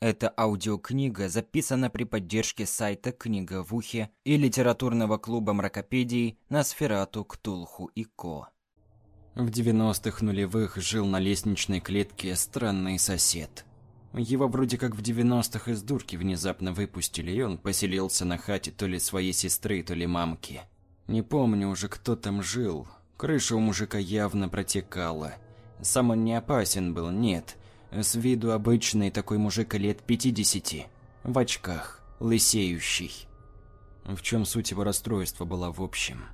Эта аудиокнига записана при поддержке сайта «Книга в ухе» и литературного клуба мракопедий на Сферату, Ктулху и Ко. В 90-х нулевых жил на лестничной клетке странный сосед. Его вроде как в 90-х из дурки внезапно выпустили, и он поселился на хате то ли своей сестры, то ли мамки. Не помню уже, кто там жил. Крыша у мужика явно протекала. Сам он не опасен был, нет – с виду обычный такой мужик лет 50, в очках, лысеющий. В чем суть его расстройства была в общем?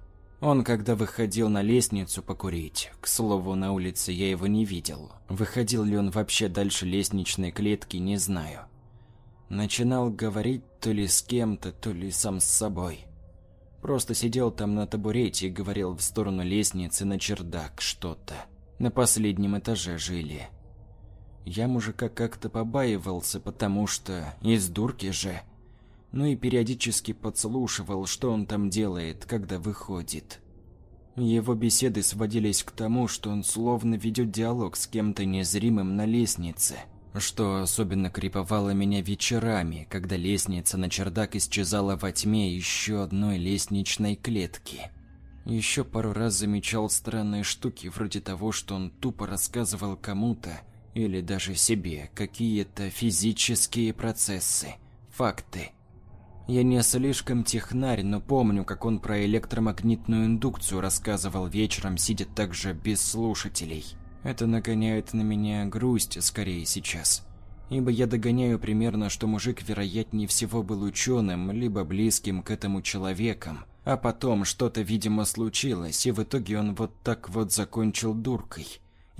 Он, когда выходил на лестницу покурить, к слову, на улице я его не видел. Выходил ли он вообще дальше лестничной клетки, не знаю. Начинал говорить то ли с кем-то, то ли сам с собой. Просто сидел там на табурете и говорил в сторону лестницы на чердак что-то. На последнем этаже жили. Я мужика как-то побаивался, потому что из дурки же. Ну и периодически подслушивал, что он там делает, когда выходит. Его беседы сводились к тому, что он словно ведет диалог с кем-то незримым на лестнице. Что особенно криповало меня вечерами, когда лестница на чердак исчезала во тьме еще одной лестничной клетки. Еще пару раз замечал странные штуки, вроде того, что он тупо рассказывал кому-то, или даже себе какие-то физические процессы, факты. Я не слишком технарь, но помню, как он про электромагнитную индукцию рассказывал вечером, сидя также без слушателей. Это нагоняет на меня грусть скорее сейчас. Ибо я догоняю примерно, что мужик вероятнее всего был ученым, либо близким к этому человеком. А потом что-то, видимо, случилось, и в итоге он вот так вот закончил дуркой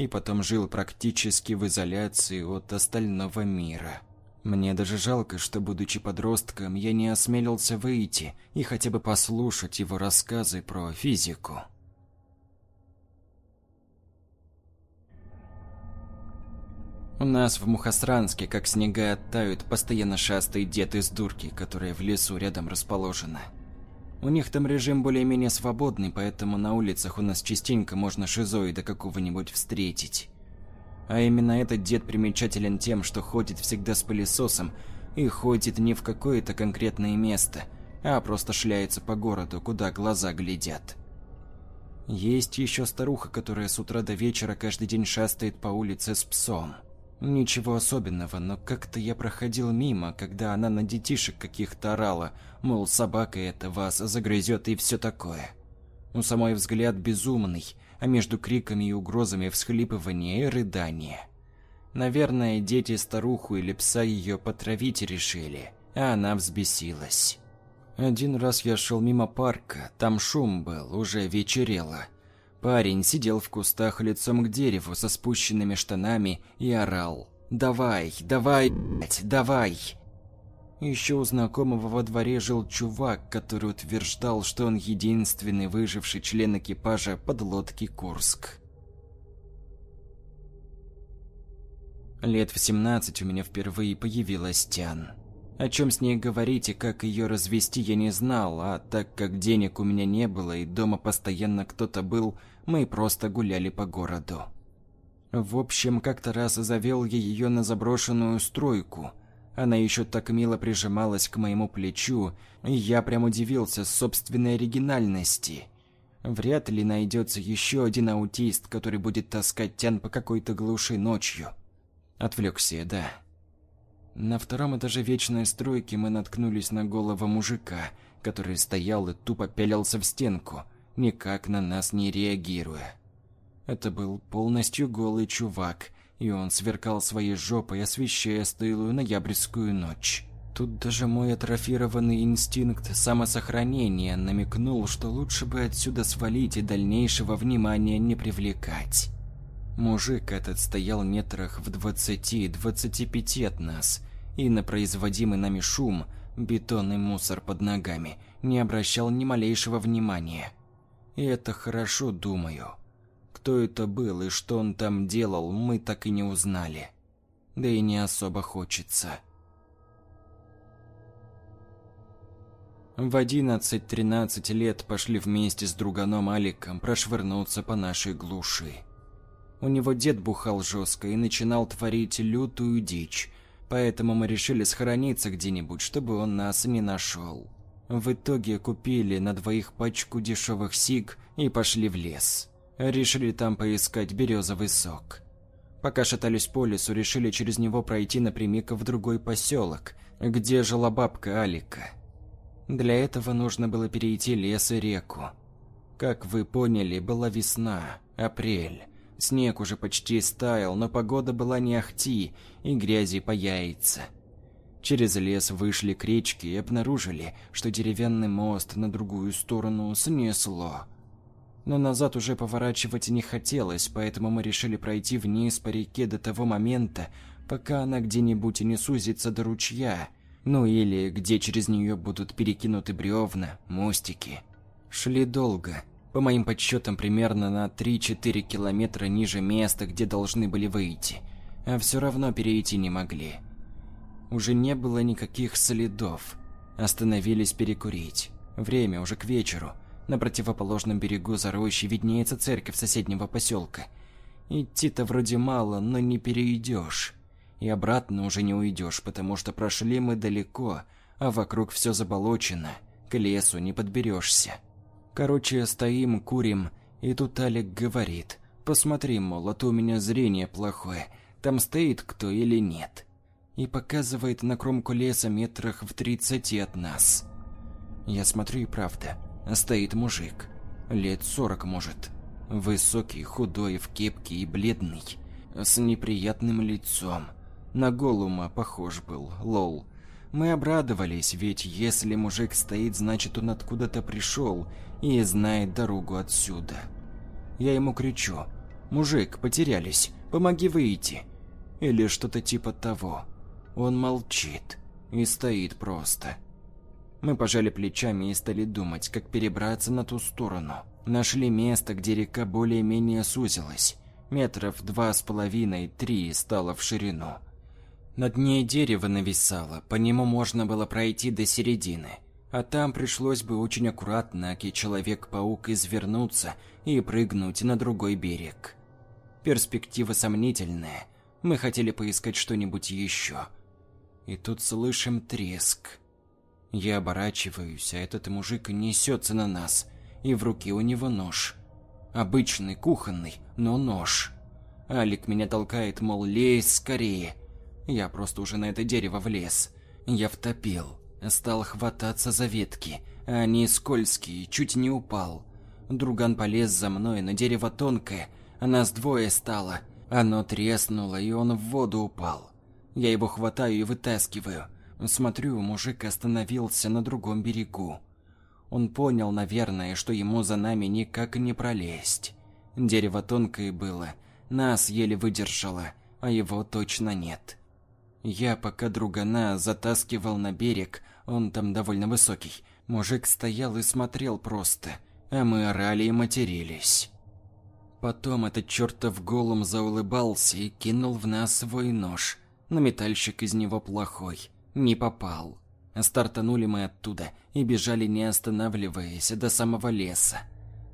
и потом жил практически в изоляции от остального мира. Мне даже жалко, что, будучи подростком, я не осмелился выйти и хотя бы послушать его рассказы про физику. У нас в Мухосранске, как снега оттают, постоянно шастает дед из дурки, которая в лесу рядом расположена. У них там режим более-менее свободный, поэтому на улицах у нас частенько можно шизоида какого-нибудь встретить. А именно этот дед примечателен тем, что ходит всегда с пылесосом и ходит не в какое-то конкретное место, а просто шляется по городу, куда глаза глядят. Есть еще старуха, которая с утра до вечера каждый день шастает по улице с псом. Ничего особенного, но как-то я проходил мимо, когда она на детишек каких-то орала, мол, собака эта вас загрызет и все такое. У самой взгляд безумный, а между криками и угрозами всхлипывание и рыдание. Наверное, дети старуху или пса ее потравить решили, а она взбесилась. Один раз я шел мимо парка, там шум был, уже вечерело. Парень сидел в кустах лицом к дереву со спущенными штанами и орал. «Давай, давай, блядь, давай!» Еще у знакомого во дворе жил чувак, который утверждал, что он единственный выживший член экипажа подлодки «Курск». Лет в 17 у меня впервые появилась Тян. О чем с ней говорить и как ее развести я не знал, а так как денег у меня не было и дома постоянно кто-то был, мы просто гуляли по городу. В общем, как-то раз завел я ее на заброшенную стройку. Она еще так мило прижималась к моему плечу, и я прям удивился собственной оригинальности. Вряд ли найдется еще один аутист, который будет таскать тян по какой-то глуши ночью. Отвлекся, да. На втором этаже вечной стройки мы наткнулись на голову мужика, который стоял и тупо пялился в стенку, никак на нас не реагируя. Это был полностью голый чувак, и он сверкал своей жопой, освещая стылую ноябрьскую ночь. Тут даже мой атрофированный инстинкт самосохранения намекнул, что лучше бы отсюда свалить и дальнейшего внимания не привлекать. Мужик этот стоял метрах в двадцати-двадцати пяти от нас, и на производимый нами шум, бетонный мусор под ногами, не обращал ни малейшего внимания. И это хорошо, думаю. Кто это был и что он там делал, мы так и не узнали. Да и не особо хочется. В 11-13 лет пошли вместе с друганом Аликом прошвырнуться по нашей глуши. У него дед бухал жестко и начинал творить лютую дичь. Поэтому мы решили схорониться где-нибудь, чтобы он нас не нашел. В итоге купили на двоих пачку дешевых сиг и пошли в лес. Решили там поискать березовый сок. Пока шатались по лесу, решили через него пройти напрямик в другой поселок, где жила бабка Алика. Для этого нужно было перейти лес и реку. Как вы поняли, была весна, апрель. Снег уже почти стаял, но погода была не ахти, и грязи по яйца. Через лес вышли к речке и обнаружили, что деревянный мост на другую сторону снесло. Но назад уже поворачивать не хотелось, поэтому мы решили пройти вниз по реке до того момента, пока она где-нибудь не сузится до ручья, ну или где через нее будут перекинуты бревна, мостики. Шли долго, по моим подсчетам, примерно на 3-4 километра ниже места, где должны были выйти. А все равно перейти не могли. Уже не было никаких следов. Остановились перекурить. Время уже к вечеру. На противоположном берегу за рощей виднеется церковь соседнего поселка. Идти-то вроде мало, но не перейдешь. И обратно уже не уйдешь, потому что прошли мы далеко, а вокруг все заболочено. К лесу не подберешься. Короче, стоим, курим, и тут Алик говорит. Посмотри, мол, а то у меня зрение плохое. Там стоит кто или нет. И показывает на кромку леса метрах в тридцати от нас. Я смотрю и правда. Стоит мужик. Лет сорок, может. Высокий, худой, в кепке и бледный. С неприятным лицом. На голума похож был, лол. Мы обрадовались, ведь если мужик стоит, значит он откуда-то пришел и знает дорогу отсюда. Я ему кричу. «Мужик, потерялись, помоги выйти». Или что-то типа того. Он молчит и стоит просто. Мы пожали плечами и стали думать, как перебраться на ту сторону. Нашли место, где река более-менее сузилась. Метров два с половиной, три стало в ширину. Над ней дерево нависало, по нему можно было пройти до середины. А там пришлось бы очень аккуратно, аки Человек-паук извернуться и прыгнуть на другой берег. Перспектива сомнительная. Мы хотели поискать что-нибудь еще. И тут слышим треск. Я оборачиваюсь, а этот мужик несется на нас, и в руке у него нож. Обычный, кухонный, но нож. Алик меня толкает, мол, лезь скорее. Я просто уже на это дерево влез. Я втопил. Стал хвататься за ветки, а они скользкие, чуть не упал. Друган полез за мной, но дерево тонкое, а нас двое стало. Оно треснуло, и он в воду упал. Я его хватаю и вытаскиваю. Смотрю, мужик остановился на другом берегу. Он понял, наверное, что ему за нами никак не пролезть. Дерево тонкое было, нас еле выдержало, а его точно нет. Я пока другана затаскивал на берег, он там довольно высокий. Мужик стоял и смотрел просто, а мы орали и матерились. Потом этот чертов голум заулыбался и кинул в нас свой нож. Но метальщик из него плохой, не попал. Стартанули мы оттуда и бежали не останавливаясь до самого леса.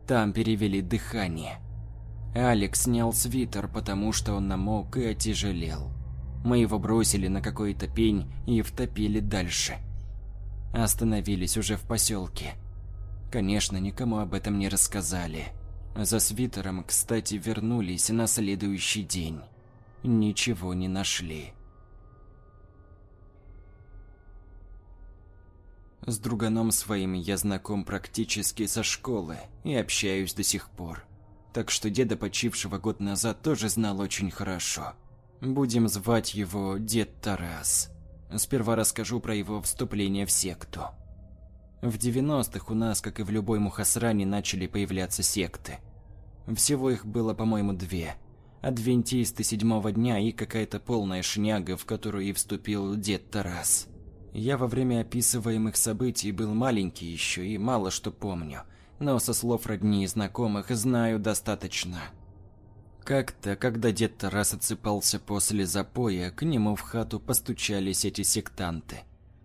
Там перевели дыхание. Алекс снял свитер, потому что он намок и отяжелел. Мы его бросили на какой-то пень и втопили дальше. Остановились уже в поселке. Конечно, никому об этом не рассказали. За свитером, кстати, вернулись на следующий день. Ничего не нашли. С друганом своим я знаком практически со школы и общаюсь до сих пор. Так что деда почившего год назад тоже знал очень хорошо. Будем звать его Дед Тарас. Сперва расскажу про его вступление в секту. В 90-х у нас, как и в любой мухасране, начали появляться секты. Всего их было, по-моему, две. Адвентисты седьмого дня и какая-то полная шняга, в которую и вступил дед Тарас. Я во время описываемых событий был маленький еще и мало что помню, но со слов родни и знакомых знаю достаточно. Как-то, когда дед Тарас отсыпался после запоя, к нему в хату постучались эти сектанты.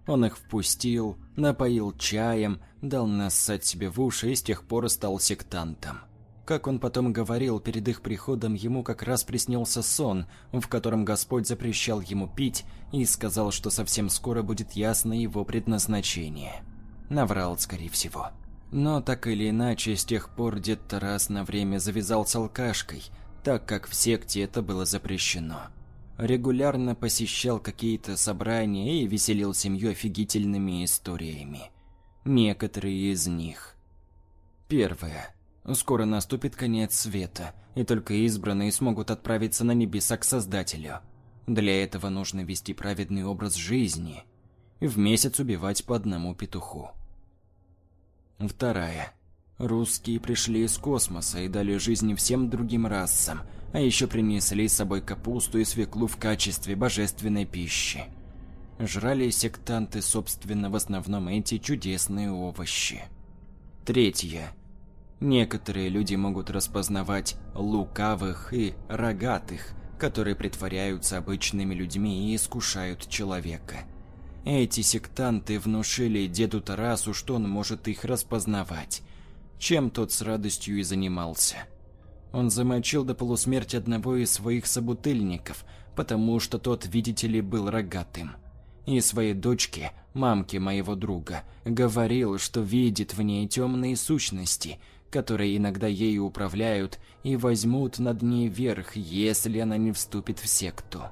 Он их впустил, напоил чаем, дал нассать себе в уши и с тех пор стал сектантом. Как он потом говорил, перед их приходом ему как раз приснился сон, в котором Господь запрещал ему пить и сказал, что совсем скоро будет ясно его предназначение. Наврал, скорее всего. Но так или иначе, с тех пор дед Тарас на время завязался алкашкой, так как в секте это было запрещено. Регулярно посещал какие-то собрания и веселил семью офигительными историями. Некоторые из них. Первое. Скоро наступит конец света, и только избранные смогут отправиться на небеса к Создателю. Для этого нужно вести праведный образ жизни в месяц убивать по одному петуху. Вторая. Русские пришли из космоса и дали жизнь всем другим расам, а еще принесли с собой капусту и свеклу в качестве божественной пищи. Жрали сектанты, собственно, в основном эти чудесные овощи. Третье. Некоторые люди могут распознавать лукавых и рогатых, которые притворяются обычными людьми и искушают человека. Эти сектанты внушили деду Тарасу, что он может их распознавать, чем тот с радостью и занимался. Он замочил до полусмерти одного из своих собутыльников, потому что тот, видите ли, был рогатым. И своей дочке, мамке моего друга, говорил, что видит в ней темные сущности – которые иногда ею управляют и возьмут над ней верх, если она не вступит в секту.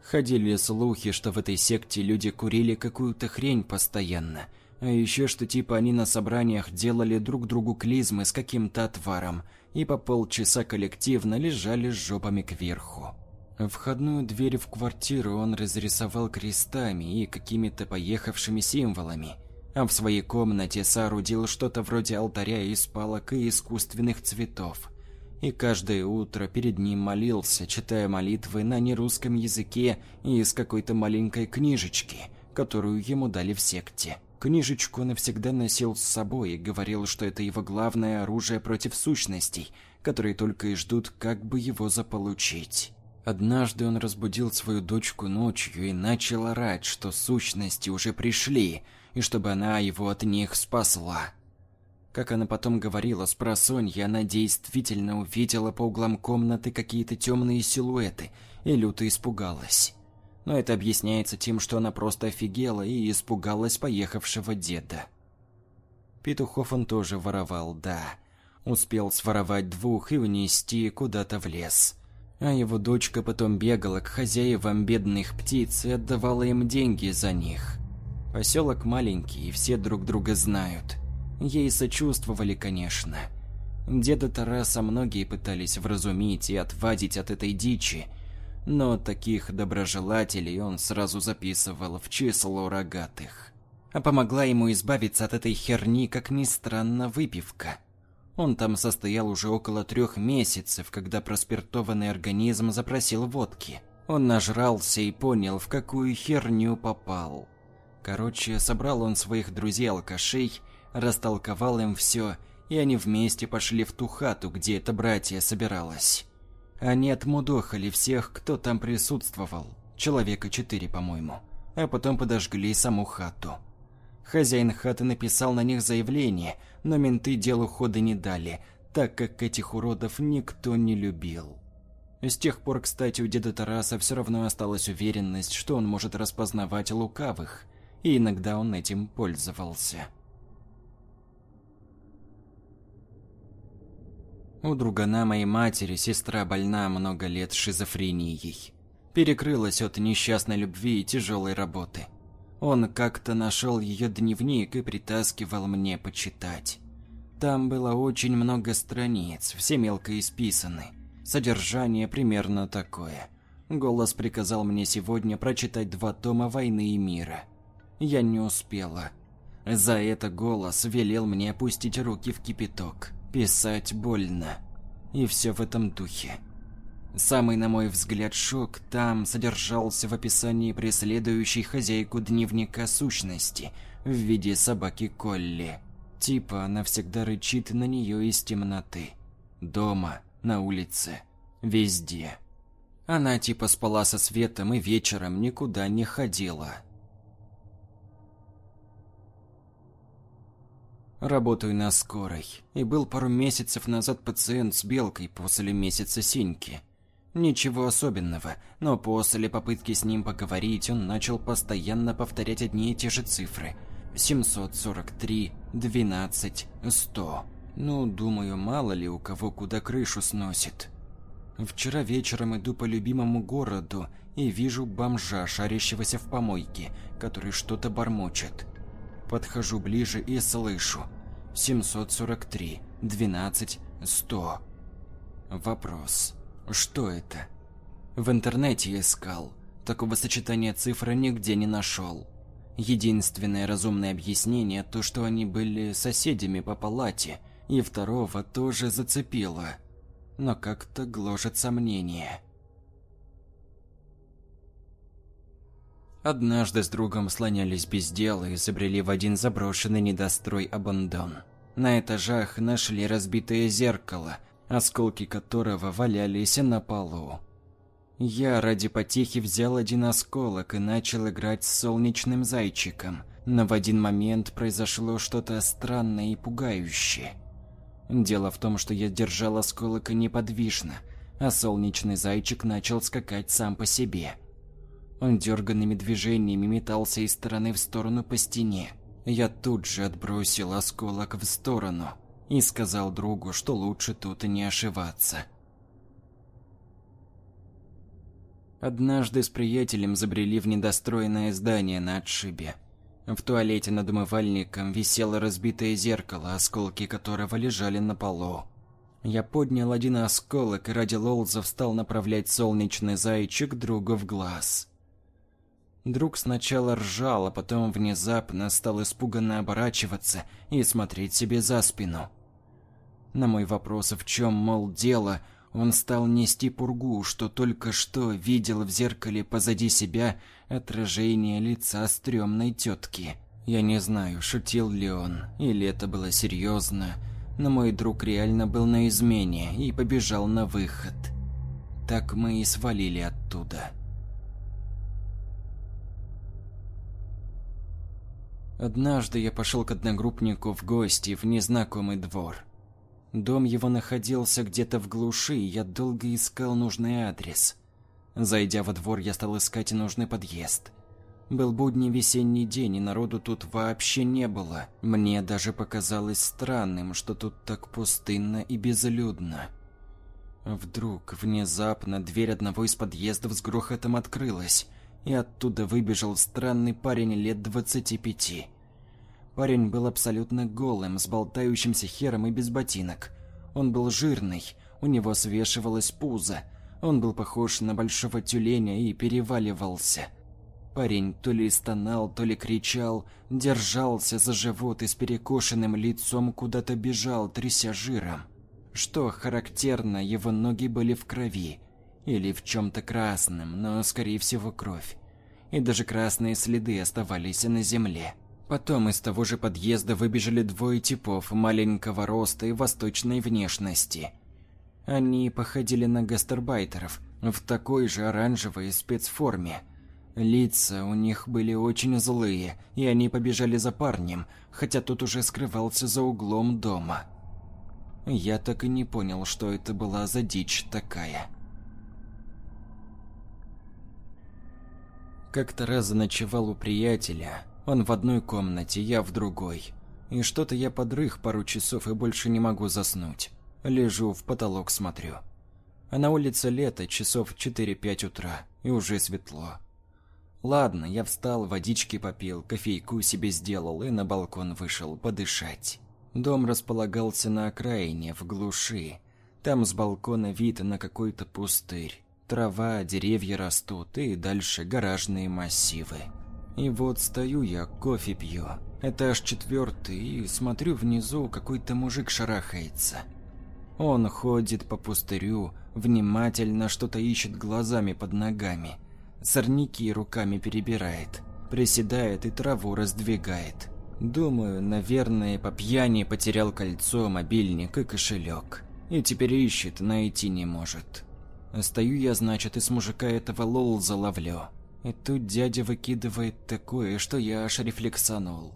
Ходили слухи, что в этой секте люди курили какую-то хрень постоянно, а еще что типа они на собраниях делали друг другу клизмы с каким-то отваром и по полчаса коллективно лежали с жопами кверху. Входную дверь в квартиру он разрисовал крестами и какими-то поехавшими символами – а в своей комнате соорудил что-то вроде алтаря из палок и искусственных цветов. И каждое утро перед ним молился, читая молитвы на нерусском языке и из какой-то маленькой книжечки, которую ему дали в секте. Книжечку он всегда носил с собой и говорил, что это его главное оружие против сущностей, которые только и ждут, как бы его заполучить. Однажды он разбудил свою дочку ночью и начал орать, что сущности уже пришли, и чтобы она его от них спасла. Как она потом говорила с просонья, она действительно увидела по углам комнаты какие-то темные силуэты и люто испугалась. Но это объясняется тем, что она просто офигела и испугалась поехавшего деда. Петухов он тоже воровал, да. Успел своровать двух и унести куда-то в лес. А его дочка потом бегала к хозяевам бедных птиц и отдавала им деньги за них. Поселок маленький, и все друг друга знают. Ей сочувствовали, конечно. Деда Тараса многие пытались вразумить и отвадить от этой дичи, но таких доброжелателей он сразу записывал в число рогатых. А помогла ему избавиться от этой херни, как ни странно, выпивка. Он там состоял уже около трех месяцев, когда проспиртованный организм запросил водки. Он нажрался и понял, в какую херню попал. Короче, собрал он своих друзей-алкашей, растолковал им все, и они вместе пошли в ту хату, где это братья собиралось. Они отмудохали всех, кто там присутствовал, человека четыре, по-моему, а потом подожгли саму хату. Хозяин хаты написал на них заявление, но менты делу хода не дали, так как этих уродов никто не любил. С тех пор, кстати, у деда Тараса все равно осталась уверенность, что он может распознавать лукавых, и иногда он этим пользовался. У другана моей матери сестра больна много лет шизофренией. Перекрылась от несчастной любви и тяжелой работы. Он как-то нашел ее дневник и притаскивал мне почитать. Там было очень много страниц, все мелко исписаны. Содержание примерно такое. Голос приказал мне сегодня прочитать два тома «Войны и мира». Я не успела. За это голос велел мне опустить руки в кипяток. Писать больно. И все в этом духе. Самый, на мой взгляд, шок там содержался в описании преследующей хозяйку дневника сущности в виде собаки Колли. Типа она всегда рычит на нее из темноты. Дома, на улице, везде. Она типа спала со светом и вечером никуда не ходила. Работаю на скорой. И был пару месяцев назад пациент с белкой после месяца синьки. Ничего особенного, но после попытки с ним поговорить он начал постоянно повторять одни и те же цифры. 743, 12, 100. Ну, думаю, мало ли у кого куда крышу сносит. Вчера вечером иду по любимому городу и вижу бомжа, шарящегося в помойке, который что-то бормочет. Подхожу ближе и слышу. 743, 12, 100. Вопрос. Что это? В интернете искал. Такого сочетания цифр нигде не нашел. Единственное разумное объяснение то, что они были соседями по палате, и второго тоже зацепило. Но как-то гложет сомнение. Однажды с другом слонялись без дела и забрели в один заброшенный недострой Абандон. На этажах нашли разбитое зеркало, осколки которого валялись на полу. Я ради потехи взял один осколок и начал играть с солнечным зайчиком, но в один момент произошло что-то странное и пугающее. Дело в том, что я держал осколок неподвижно, а солнечный зайчик начал скакать сам по себе – он дерганными движениями метался из стороны в сторону по стене. Я тут же отбросил осколок в сторону и сказал другу, что лучше тут и не ошиваться. Однажды с приятелем забрели в недостроенное здание на отшибе. В туалете над умывальником висело разбитое зеркало, осколки которого лежали на полу. Я поднял один осколок и ради лолзов стал направлять солнечный зайчик другу в глаз. Друг сначала ржал, а потом внезапно стал испуганно оборачиваться и смотреть себе за спину. На мой вопрос, в чем, мол, дело, он стал нести пургу, что только что видел в зеркале позади себя отражение лица стрёмной тетки. Я не знаю, шутил ли он, или это было серьезно, но мой друг реально был на измене и побежал на выход. Так мы и свалили оттуда. Однажды я пошел к одногруппнику в гости в незнакомый двор. Дом его находился где-то в глуши, и я долго искал нужный адрес. Зайдя во двор, я стал искать нужный подъезд. Был будний весенний день, и народу тут вообще не было. Мне даже показалось странным, что тут так пустынно и безлюдно. Вдруг, внезапно, дверь одного из подъездов с грохотом открылась и оттуда выбежал странный парень лет двадцати пяти. Парень был абсолютно голым, с болтающимся хером и без ботинок. Он был жирный, у него свешивалось пузо. Он был похож на большого тюленя и переваливался. Парень то ли стонал, то ли кричал, держался за живот и с перекошенным лицом куда-то бежал, тряся жиром. Что характерно, его ноги были в крови, или в чем-то красном, но, скорее всего, кровь. И даже красные следы оставались на земле. Потом из того же подъезда выбежали двое типов маленького роста и восточной внешности. Они походили на гастарбайтеров в такой же оранжевой спецформе. Лица у них были очень злые, и они побежали за парнем, хотя тот уже скрывался за углом дома. Я так и не понял, что это была за дичь такая. Как-то раз заночевал у приятеля. Он в одной комнате, я в другой. И что-то я подрых пару часов и больше не могу заснуть. Лежу, в потолок смотрю. А на улице лето, часов 4-5 утра, и уже светло. Ладно, я встал, водички попил, кофейку себе сделал и на балкон вышел подышать. Дом располагался на окраине, в глуши. Там с балкона вид на какой-то пустырь. Трава, деревья растут и дальше гаражные массивы. И вот стою я, кофе пью. Этаж четвертый, и смотрю внизу, какой-то мужик шарахается. Он ходит по пустырю, внимательно что-то ищет глазами под ногами. Сорняки руками перебирает, приседает и траву раздвигает. Думаю, наверное, по пьяни потерял кольцо, мобильник и кошелек. И теперь ищет, найти не может. Стою я, значит, и с мужика этого лол заловлю. И тут дядя выкидывает такое, что я аж рефлексанул.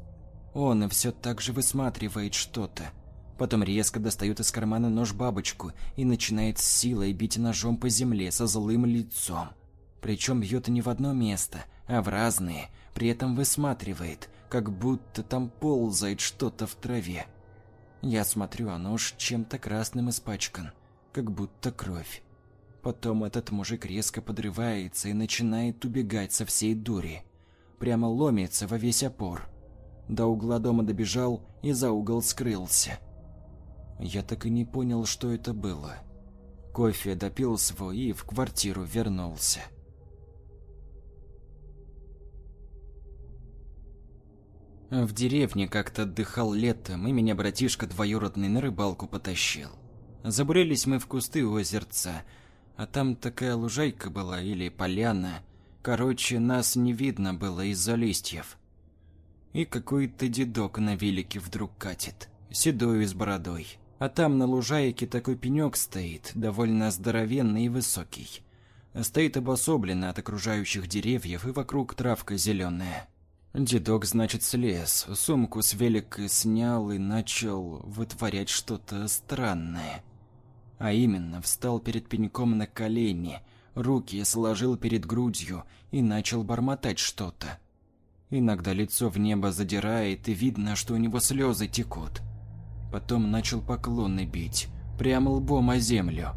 Он все так же высматривает что-то. Потом резко достает из кармана нож-бабочку и начинает с силой бить ножом по земле со злым лицом. Причем бьет не в одно место, а в разные, при этом высматривает, как будто там ползает что-то в траве. Я смотрю, а нож чем-то красным испачкан, как будто кровь. Потом этот мужик резко подрывается и начинает убегать со всей дури. Прямо ломится во весь опор. До угла дома добежал и за угол скрылся. Я так и не понял, что это было. Кофе допил свой и в квартиру вернулся. В деревне как-то отдыхал летом, и меня братишка двоюродный на рыбалку потащил. Забурились мы в кусты у озерца, а там такая лужайка была или поляна. Короче, нас не видно было из-за листьев. И какой-то дедок на велике вдруг катит, седой с бородой. А там на лужайке такой пенек стоит, довольно здоровенный и высокий. Стоит обособленно от окружающих деревьев и вокруг травка зеленая. Дедок, значит, слез, сумку с велика снял и начал вытворять что-то странное. А именно, встал перед пеньком на колени, руки сложил перед грудью и начал бормотать что-то. Иногда лицо в небо задирает, и видно, что у него слезы текут. Потом начал поклоны бить, прямо лбом о землю.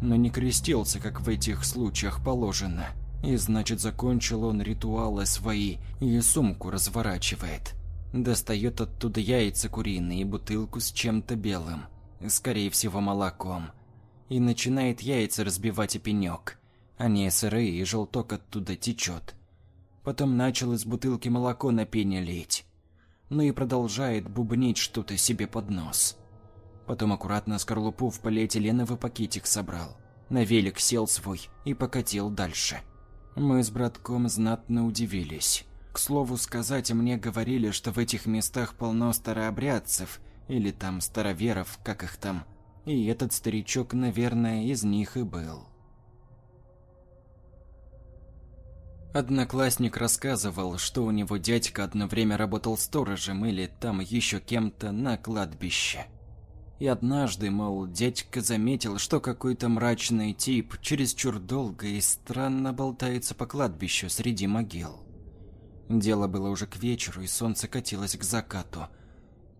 Но не крестился, как в этих случаях положено. И значит, закончил он ритуалы свои и сумку разворачивает. Достает оттуда яйца куриные и бутылку с чем-то белым, скорее всего молоком. И начинает яйца разбивать о пенек. Они сырые, и желток оттуда течет. Потом начал из бутылки молоко на пене лить. Ну и продолжает бубнить что-то себе под нос. Потом аккуратно скорлупу в полиэтиленовый пакетик собрал. На велик сел свой и покатил дальше. Мы с братком знатно удивились. К слову сказать, мне говорили, что в этих местах полно старообрядцев, или там староверов, как их там. И этот старичок, наверное, из них и был. Одноклассник рассказывал, что у него дядька одно время работал сторожем или там еще кем-то на кладбище. И однажды, мол, дядька заметил, что какой-то мрачный тип чересчур долго и странно болтается по кладбищу среди могил. Дело было уже к вечеру, и солнце катилось к закату.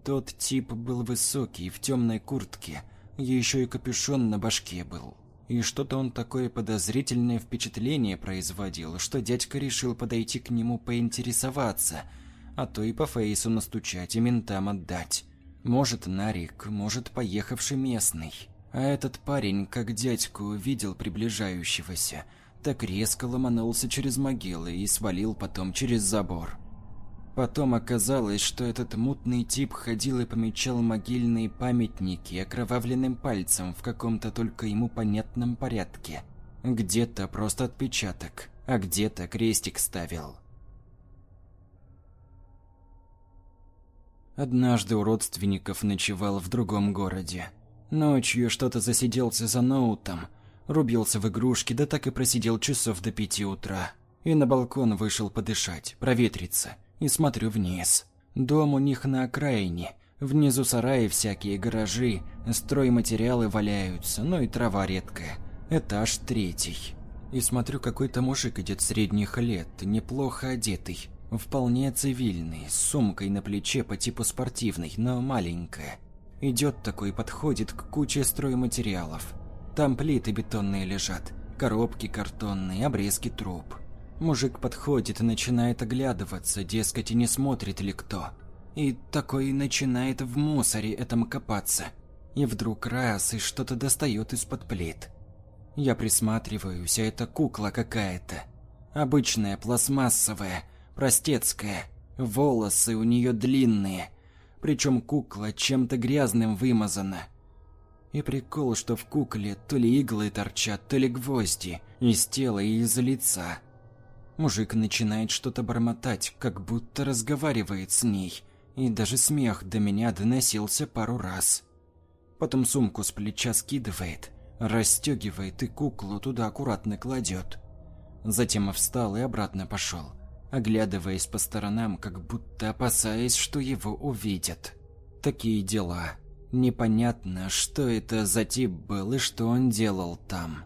Тот тип был высокий, в темной куртке, еще и капюшон на башке был. И что-то он такое подозрительное впечатление производил, что дядька решил подойти к нему поинтересоваться, а то и по фейсу настучать и ментам отдать. Может, Нарик, может, поехавший местный. А этот парень, как дядьку увидел приближающегося, так резко ломанулся через могилы и свалил потом через забор. Потом оказалось, что этот мутный тип ходил и помечал могильные памятники окровавленным пальцем в каком-то только ему понятном порядке. Где-то просто отпечаток, а где-то крестик ставил. Однажды у родственников ночевал в другом городе. Ночью что-то засиделся за ноутом, рубился в игрушки, да так и просидел часов до пяти утра. И на балкон вышел подышать, проветриться, и смотрю вниз. Дом у них на окраине, внизу сараи всякие, гаражи, стройматериалы валяются, ну и трава редкая. Этаж третий. И смотрю, какой-то мужик идет средних лет, неплохо одетый, Вполне цивильный, с сумкой на плече по типу спортивной, но маленькая. Идет такой подходит к куче стройматериалов. Там плиты бетонные лежат, коробки картонные, обрезки труб. Мужик подходит и начинает оглядываться, дескать, не смотрит ли кто. И такой начинает в мусоре этом копаться. И вдруг раз и что-то достает из-под плит. Я присматриваюсь, а это кукла какая-то. Обычная, пластмассовая, простецкая, волосы у нее длинные, причем кукла чем-то грязным вымазана. И прикол, что в кукле то ли иглы торчат, то ли гвозди, из тела и из лица. Мужик начинает что-то бормотать, как будто разговаривает с ней, и даже смех до меня доносился пару раз. Потом сумку с плеча скидывает, расстегивает и куклу туда аккуратно кладет. Затем встал и обратно пошел оглядываясь по сторонам, как будто опасаясь, что его увидят. Такие дела. Непонятно, что это за тип был и что он делал там.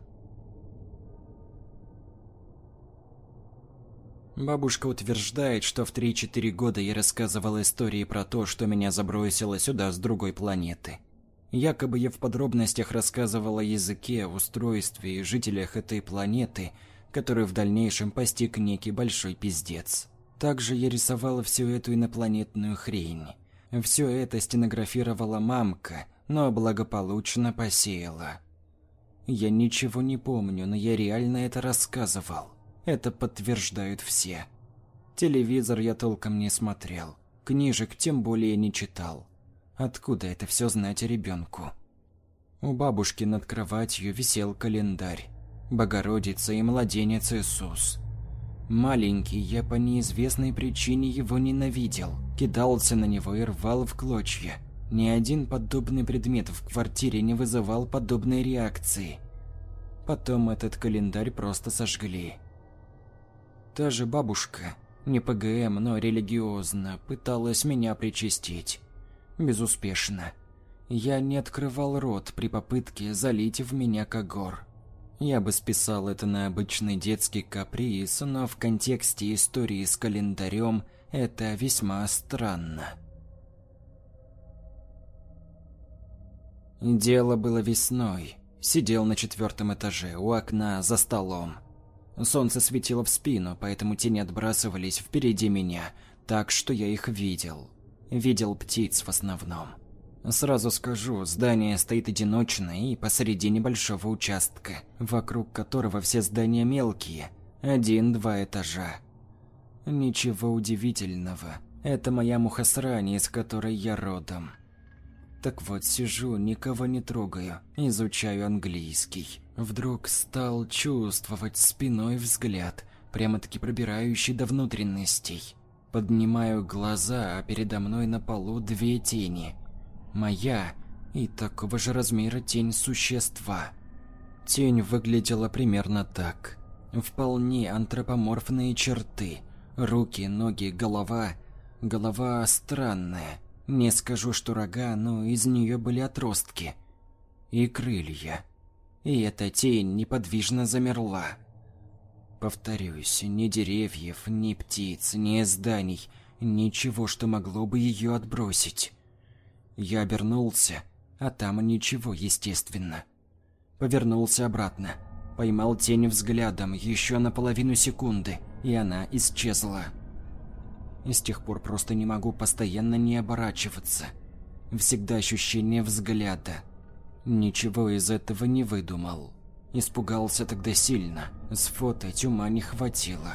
Бабушка утверждает, что в 3-4 года я рассказывал истории про то, что меня забросило сюда с другой планеты. Якобы я в подробностях рассказывал о языке, устройстве и жителях этой планеты, который в дальнейшем постиг некий большой пиздец. Также я рисовал всю эту инопланетную хрень. Все это стенографировала мамка, но благополучно посеяла. Я ничего не помню, но я реально это рассказывал. Это подтверждают все. Телевизор я толком не смотрел. Книжек тем более не читал. Откуда это все знать ребенку? У бабушки над кроватью висел календарь. Богородица и младенец Иисус. Маленький, я по неизвестной причине его ненавидел, кидался на него и рвал в клочья. Ни один подобный предмет в квартире не вызывал подобной реакции. Потом этот календарь просто сожгли. Та же бабушка, не ПГМ, но религиозно, пыталась меня причастить безуспешно. Я не открывал рот при попытке залить в меня когор. Я бы списал это на обычный детский каприз, но в контексте истории с календарем это весьма странно. Дело было весной. Сидел на четвертом этаже, у окна, за столом. Солнце светило в спину, поэтому тени отбрасывались впереди меня, так что я их видел. Видел птиц в основном. Сразу скажу, здание стоит одиночное и посреди небольшого участка, вокруг которого все здания мелкие, один-два этажа. Ничего удивительного. Это моя мухосрань, из которой я родом. Так вот, сижу, никого не трогаю, изучаю английский. Вдруг стал чувствовать спиной взгляд, прямо-таки пробирающий до внутренностей. Поднимаю глаза, а передо мной на полу две тени. Моя и такого же размера тень существа. Тень выглядела примерно так. Вполне антропоморфные черты. Руки, ноги, голова. Голова странная. Не скажу, что рога, но из нее были отростки. И крылья. И эта тень неподвижно замерла. Повторюсь, ни деревьев, ни птиц, ни зданий, ничего, что могло бы ее отбросить. Я обернулся, а там ничего, естественно. Повернулся обратно, поймал тень взглядом еще на половину секунды, и она исчезла. И с тех пор просто не могу постоянно не оборачиваться. Всегда ощущение взгляда. Ничего из этого не выдумал. Испугался тогда сильно. С фото ума не хватило.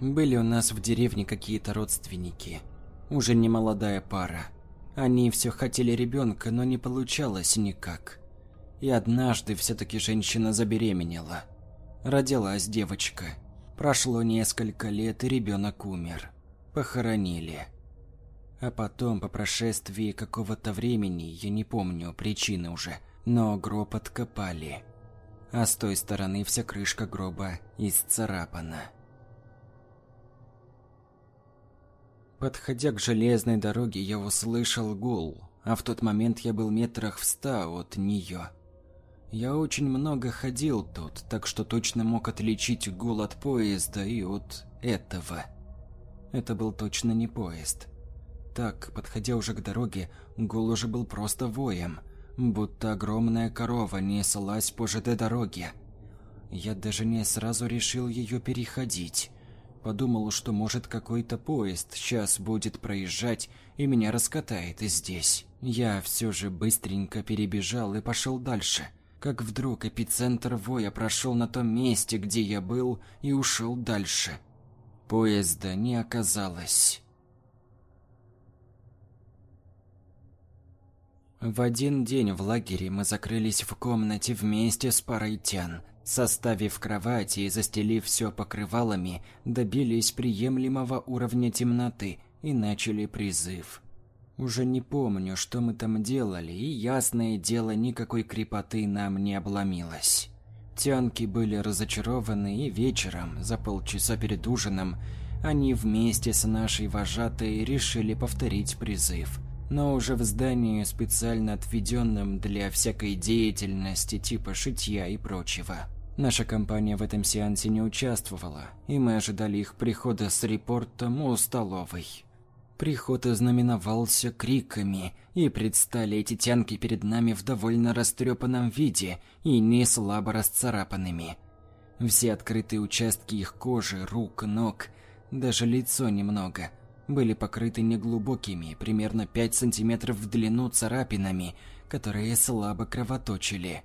Были у нас в деревне какие-то родственники. Уже не молодая пара. Они все хотели ребенка, но не получалось никак. И однажды все-таки женщина забеременела. Родилась девочка. Прошло несколько лет, и ребенок умер. Похоронили. А потом, по прошествии какого-то времени, я не помню причины уже, но гроб откопали. А с той стороны вся крышка гроба исцарапана. Подходя к железной дороге, я услышал гул, а в тот момент я был метрах в ста от нее. Я очень много ходил тут, так что точно мог отличить гул от поезда и от этого. Это был точно не поезд. Так, подходя уже к дороге, гул уже был просто воем, будто огромная корова неслась по ЖД-дороге. Я даже не сразу решил ее переходить. Подумал, что может какой-то поезд сейчас будет проезжать и меня раскатает здесь. Я все же быстренько перебежал и пошел дальше. Как вдруг эпицентр воя прошел на том месте, где я был, и ушел дальше. Поезда не оказалось. В один день в лагере мы закрылись в комнате вместе с парой тян. Составив кровати и застелив все покрывалами, добились приемлемого уровня темноты и начали призыв. Уже не помню, что мы там делали, и ясное дело, никакой крепоты нам не обломилось. Тянки были разочарованы, и вечером, за полчаса перед ужином, они вместе с нашей вожатой решили повторить призыв. Но уже в здании, специально отведенном для всякой деятельности типа шитья и прочего. Наша компания в этом сеансе не участвовала, и мы ожидали их прихода с репортом у столовой. Приход ознаменовался криками, и предстали эти тянки перед нами в довольно растрепанном виде и не слабо расцарапанными. Все открытые участки их кожи, рук, ног – даже лицо немного, были покрыты неглубокими, примерно 5 сантиметров в длину царапинами, которые слабо кровоточили.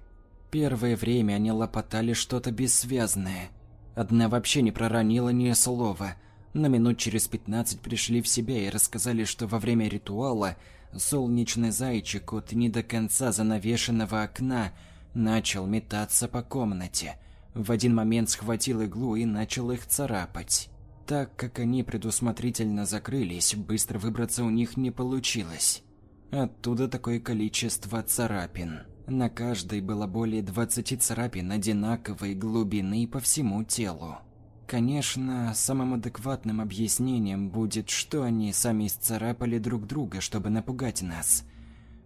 Первое время они лопотали что-то бессвязное. Одна вообще не проронила ни слова. На минут через 15 пришли в себя и рассказали, что во время ритуала солнечный зайчик от не до конца занавешенного окна начал метаться по комнате. В один момент схватил иглу и начал их царапать. Так как они предусмотрительно закрылись, быстро выбраться у них не получилось. Оттуда такое количество царапин. На каждой было более 20 царапин одинаковой глубины по всему телу. Конечно, самым адекватным объяснением будет, что они сами исцарапали друг друга, чтобы напугать нас –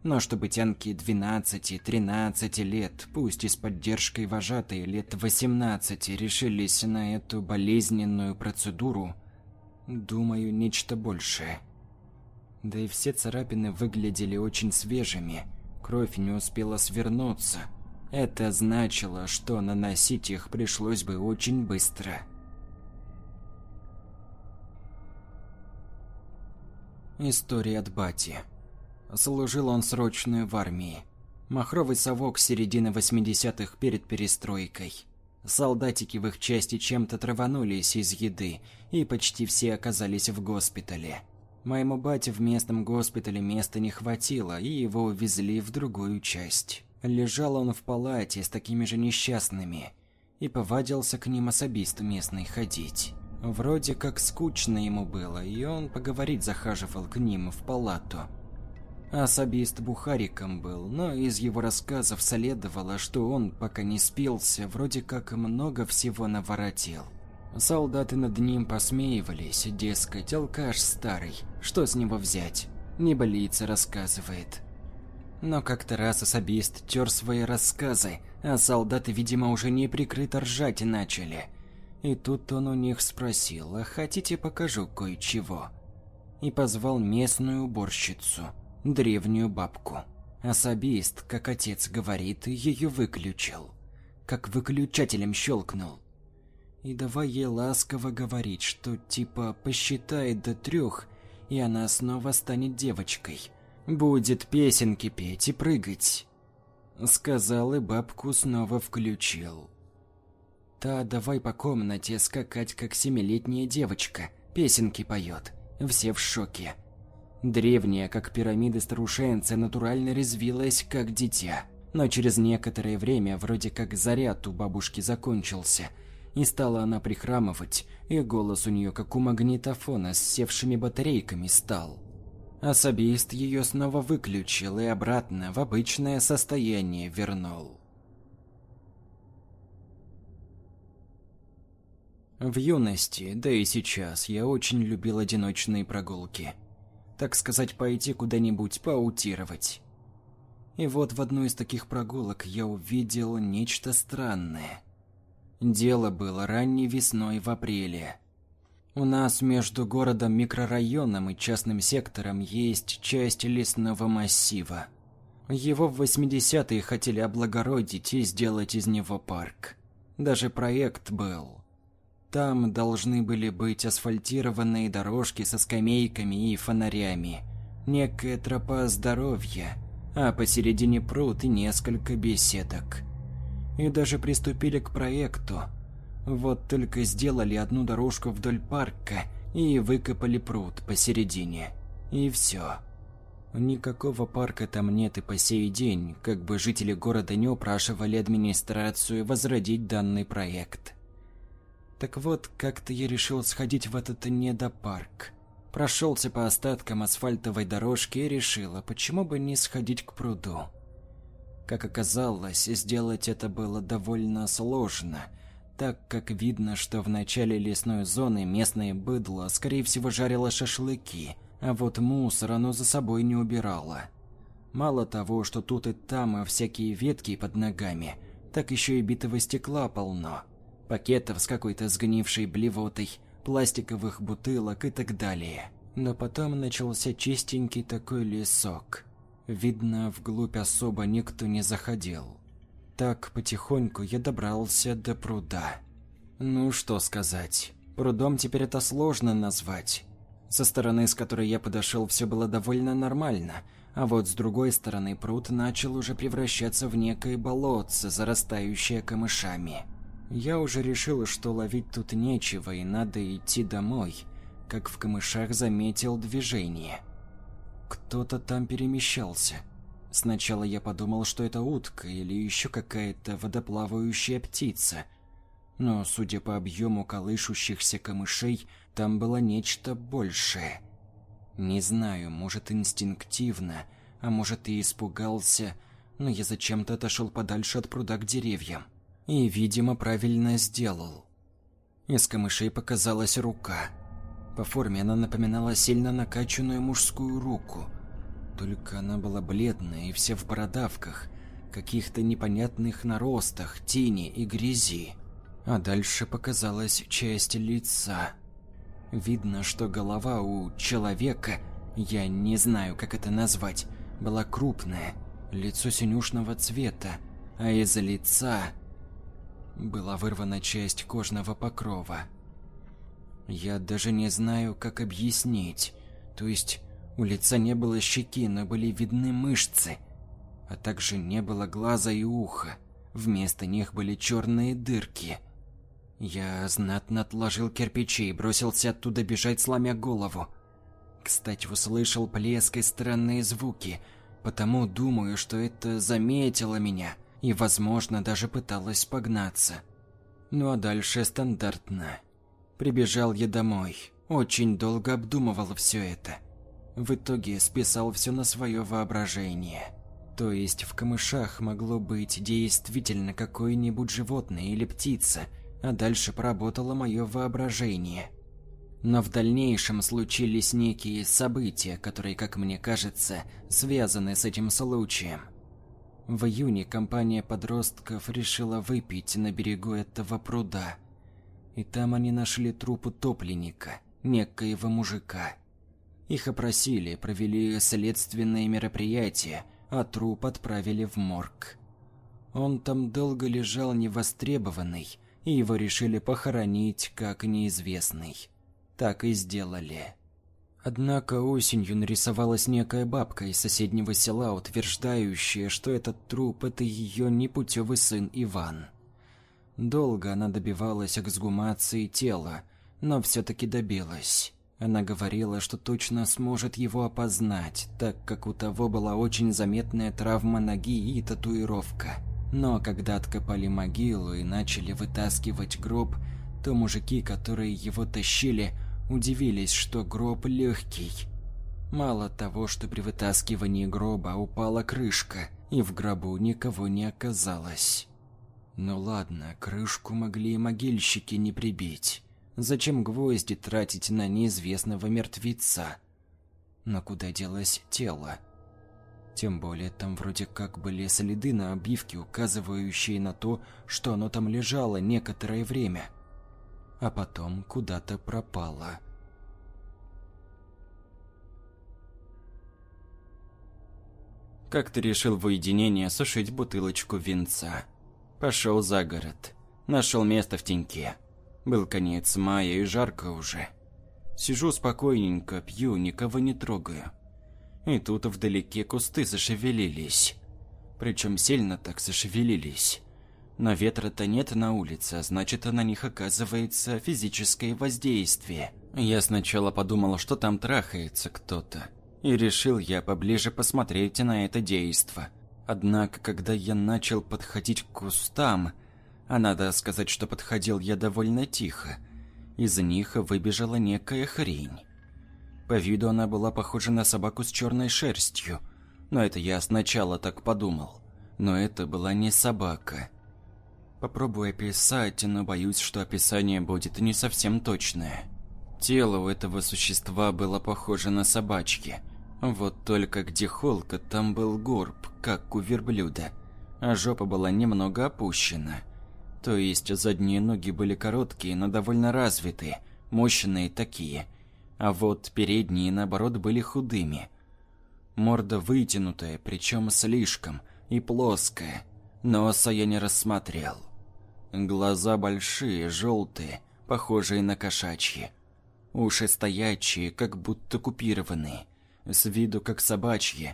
но чтобы тянки 12-13 лет, пусть и с поддержкой вожатой лет 18, решились на эту болезненную процедуру, думаю, нечто большее. Да и все царапины выглядели очень свежими, кровь не успела свернуться. Это значило, что наносить их пришлось бы очень быстро. История от Бати Служил он срочную в армии. Махровый совок середины 80-х перед перестройкой. Солдатики в их части чем-то траванулись из еды, и почти все оказались в госпитале. Моему бате в местном госпитале места не хватило, и его увезли в другую часть. Лежал он в палате с такими же несчастными, и повадился к ним особист местный ходить. Вроде как скучно ему было, и он поговорить захаживал к ним в палату. Особист бухариком был, но из его рассказов следовало, что он, пока не спился, вроде как много всего наворотил. Солдаты над ним посмеивались, дескать, алкаш старый, что с него взять? Не болится, рассказывает. Но как-то раз особист тер свои рассказы, а солдаты, видимо, уже не прикрыто ржать начали. И тут он у них спросил, а хотите покажу кое-чего? И позвал местную уборщицу – древнюю бабку. Особист, как отец говорит, ее выключил. Как выключателем щелкнул. И давай ей ласково говорить, что типа посчитает до трех, и она снова станет девочкой. Будет песенки петь и прыгать. Сказал и бабку снова включил. Та давай по комнате скакать, как семилетняя девочка. Песенки поет. Все в шоке. Древняя, как пирамиды старушенца, натурально резвилась, как дитя. Но через некоторое время вроде как заряд у бабушки закончился, и стала она прихрамывать, и голос у нее как у магнитофона с севшими батарейками стал. Особист ее снова выключил и обратно в обычное состояние вернул. В юности, да и сейчас, я очень любил одиночные прогулки – так сказать, пойти куда-нибудь поутировать. И вот в одну из таких прогулок я увидел нечто странное. Дело было ранней весной в апреле. У нас между городом-микрорайоном и частным сектором есть часть лесного массива. Его в 80-е хотели облагородить и сделать из него парк. Даже проект был. Там должны были быть асфальтированные дорожки со скамейками и фонарями. Некая тропа здоровья, а посередине пруд и несколько беседок. И даже приступили к проекту. Вот только сделали одну дорожку вдоль парка и выкопали пруд посередине. И все. Никакого парка там нет и по сей день, как бы жители города не упрашивали администрацию возродить данный проект. Так вот, как-то я решил сходить в этот недопарк. Прошелся по остаткам асфальтовой дорожки и решил, а почему бы не сходить к пруду. Как оказалось, сделать это было довольно сложно, так как видно, что в начале лесной зоны местное быдло, скорее всего, жарило шашлыки, а вот мусор оно за собой не убирало. Мало того, что тут и там всякие ветки под ногами, так еще и битого стекла полно. Пакетов с какой-то сгнившей блевотой, пластиковых бутылок и так далее. Но потом начался чистенький такой лесок. Видно, вглубь особо никто не заходил. Так потихоньку я добрался до пруда. Ну что сказать, прудом теперь это сложно назвать. Со стороны, с которой я подошел, все было довольно нормально, а вот с другой стороны пруд начал уже превращаться в некое болотце, зарастающее камышами. Я уже решил, что ловить тут нечего и надо идти домой, как в камышах заметил движение. Кто-то там перемещался. Сначала я подумал, что это утка или еще какая-то водоплавающая птица. Но, судя по объему колышущихся камышей, там было нечто большее. Не знаю, может инстинктивно, а может и испугался, но я зачем-то отошел подальше от пруда к деревьям. И, видимо, правильно сделал. Из камышей показалась рука. По форме она напоминала сильно накачанную мужскую руку. Только она была бледная и вся в бородавках, каких-то непонятных наростах, тени и грязи. А дальше показалась часть лица. Видно, что голова у человека, я не знаю, как это назвать, была крупная, лицо синюшного цвета, а из лица была вырвана часть кожного покрова. Я даже не знаю, как объяснить. То есть, у лица не было щеки, но были видны мышцы, а также не было глаза и уха. Вместо них были черные дырки. Я знатно отложил кирпичи и бросился оттуда бежать, сломя голову. Кстати, услышал плеск и странные звуки, потому думаю, что это заметило меня – и, возможно, даже пыталась погнаться. Ну а дальше стандартно. Прибежал я домой, очень долго обдумывал все это. В итоге списал все на свое воображение. То есть в камышах могло быть действительно какое-нибудь животное или птица, а дальше поработало мое воображение. Но в дальнейшем случились некие события, которые, как мне кажется, связаны с этим случаем. В июне компания подростков решила выпить на берегу этого пруда. И там они нашли труп утопленника, некоего мужика. Их опросили, провели следственные мероприятия, а труп отправили в морг. Он там долго лежал невостребованный, и его решили похоронить как неизвестный. Так и сделали. Однако осенью нарисовалась некая бабка из соседнего села, утверждающая, что этот труп – это ее непутевый сын Иван. Долго она добивалась эксгумации тела, но все-таки добилась. Она говорила, что точно сможет его опознать, так как у того была очень заметная травма ноги и татуировка. Но когда откопали могилу и начали вытаскивать гроб, то мужики, которые его тащили – удивились, что гроб легкий. Мало того, что при вытаскивании гроба упала крышка, и в гробу никого не оказалось. Ну ладно, крышку могли и могильщики не прибить. Зачем гвозди тратить на неизвестного мертвеца? Но куда делось тело? Тем более там вроде как были следы на обивке, указывающие на то, что оно там лежало некоторое время – а потом куда-то пропала. Как ты решил в уединение сушить бутылочку винца? Пошел за город. Нашел место в теньке. Был конец мая и жарко уже. Сижу спокойненько, пью, никого не трогаю. И тут вдалеке кусты зашевелились. Причем сильно так зашевелились. Но ветра-то нет на улице, а значит на них оказывается физическое воздействие. Я сначала подумал, что там трахается кто-то. И решил я поближе посмотреть на это действо. Однако, когда я начал подходить к кустам, а надо сказать, что подходил я довольно тихо, из них выбежала некая хрень. По виду она была похожа на собаку с черной шерстью, но это я сначала так подумал. Но это была не собака. Попробую описать, но боюсь, что описание будет не совсем точное. Тело у этого существа было похоже на собачки. Вот только где холка, там был горб, как у верблюда. А жопа была немного опущена. То есть задние ноги были короткие, но довольно развитые, мощные такие. А вот передние, наоборот, были худыми. Морда вытянутая, причем слишком, и плоская. Носа я не рассмотрел. Глаза большие, желтые, похожие на кошачьи. Уши стоячие, как будто купированные. С виду как собачьи.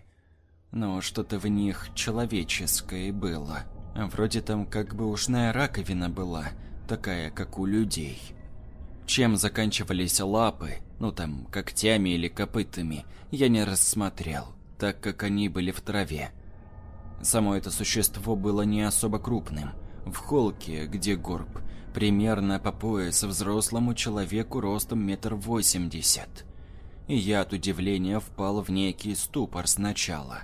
Но что-то в них человеческое было. Вроде там как бы ушная раковина была, такая, как у людей. Чем заканчивались лапы, ну там, когтями или копытами, я не рассмотрел, так как они были в траве. Само это существо было не особо крупным. В холке, где горб, примерно по пояс взрослому человеку ростом метр восемьдесят. И я от удивления впал в некий ступор сначала.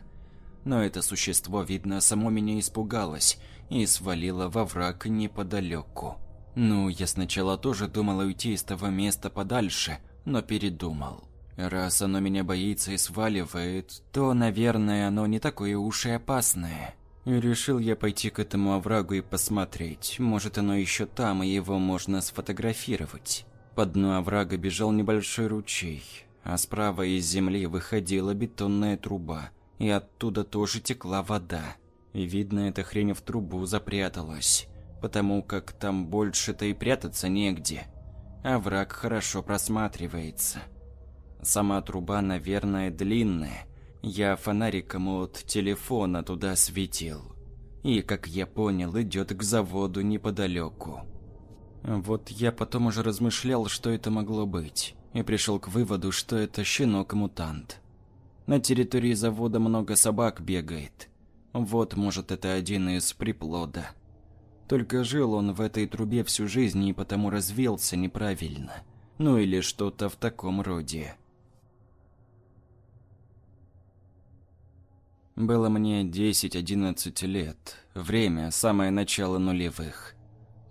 Но это существо, видно, само меня испугалось и свалило во враг неподалеку. Ну, я сначала тоже думал уйти из того места подальше, но передумал. Раз оно меня боится и сваливает, то, наверное, оно не такое уж и опасное. И решил я пойти к этому оврагу и посмотреть. Может, оно еще там, и его можно сфотографировать. По дну оврага бежал небольшой ручей, а справа из земли выходила бетонная труба, и оттуда тоже текла вода. И видно, эта хрень в трубу запряталась, потому как там больше-то и прятаться негде. А враг хорошо просматривается. Сама труба, наверное, длинная, я фонариком от телефона туда светил. И, как я понял, идет к заводу неподалеку. Вот я потом уже размышлял, что это могло быть, и пришел к выводу, что это щенок-мутант. На территории завода много собак бегает. Вот, может, это один из приплода. Только жил он в этой трубе всю жизнь и потому развелся неправильно. Ну или что-то в таком роде. Было мне 10-11 лет. Время – самое начало нулевых.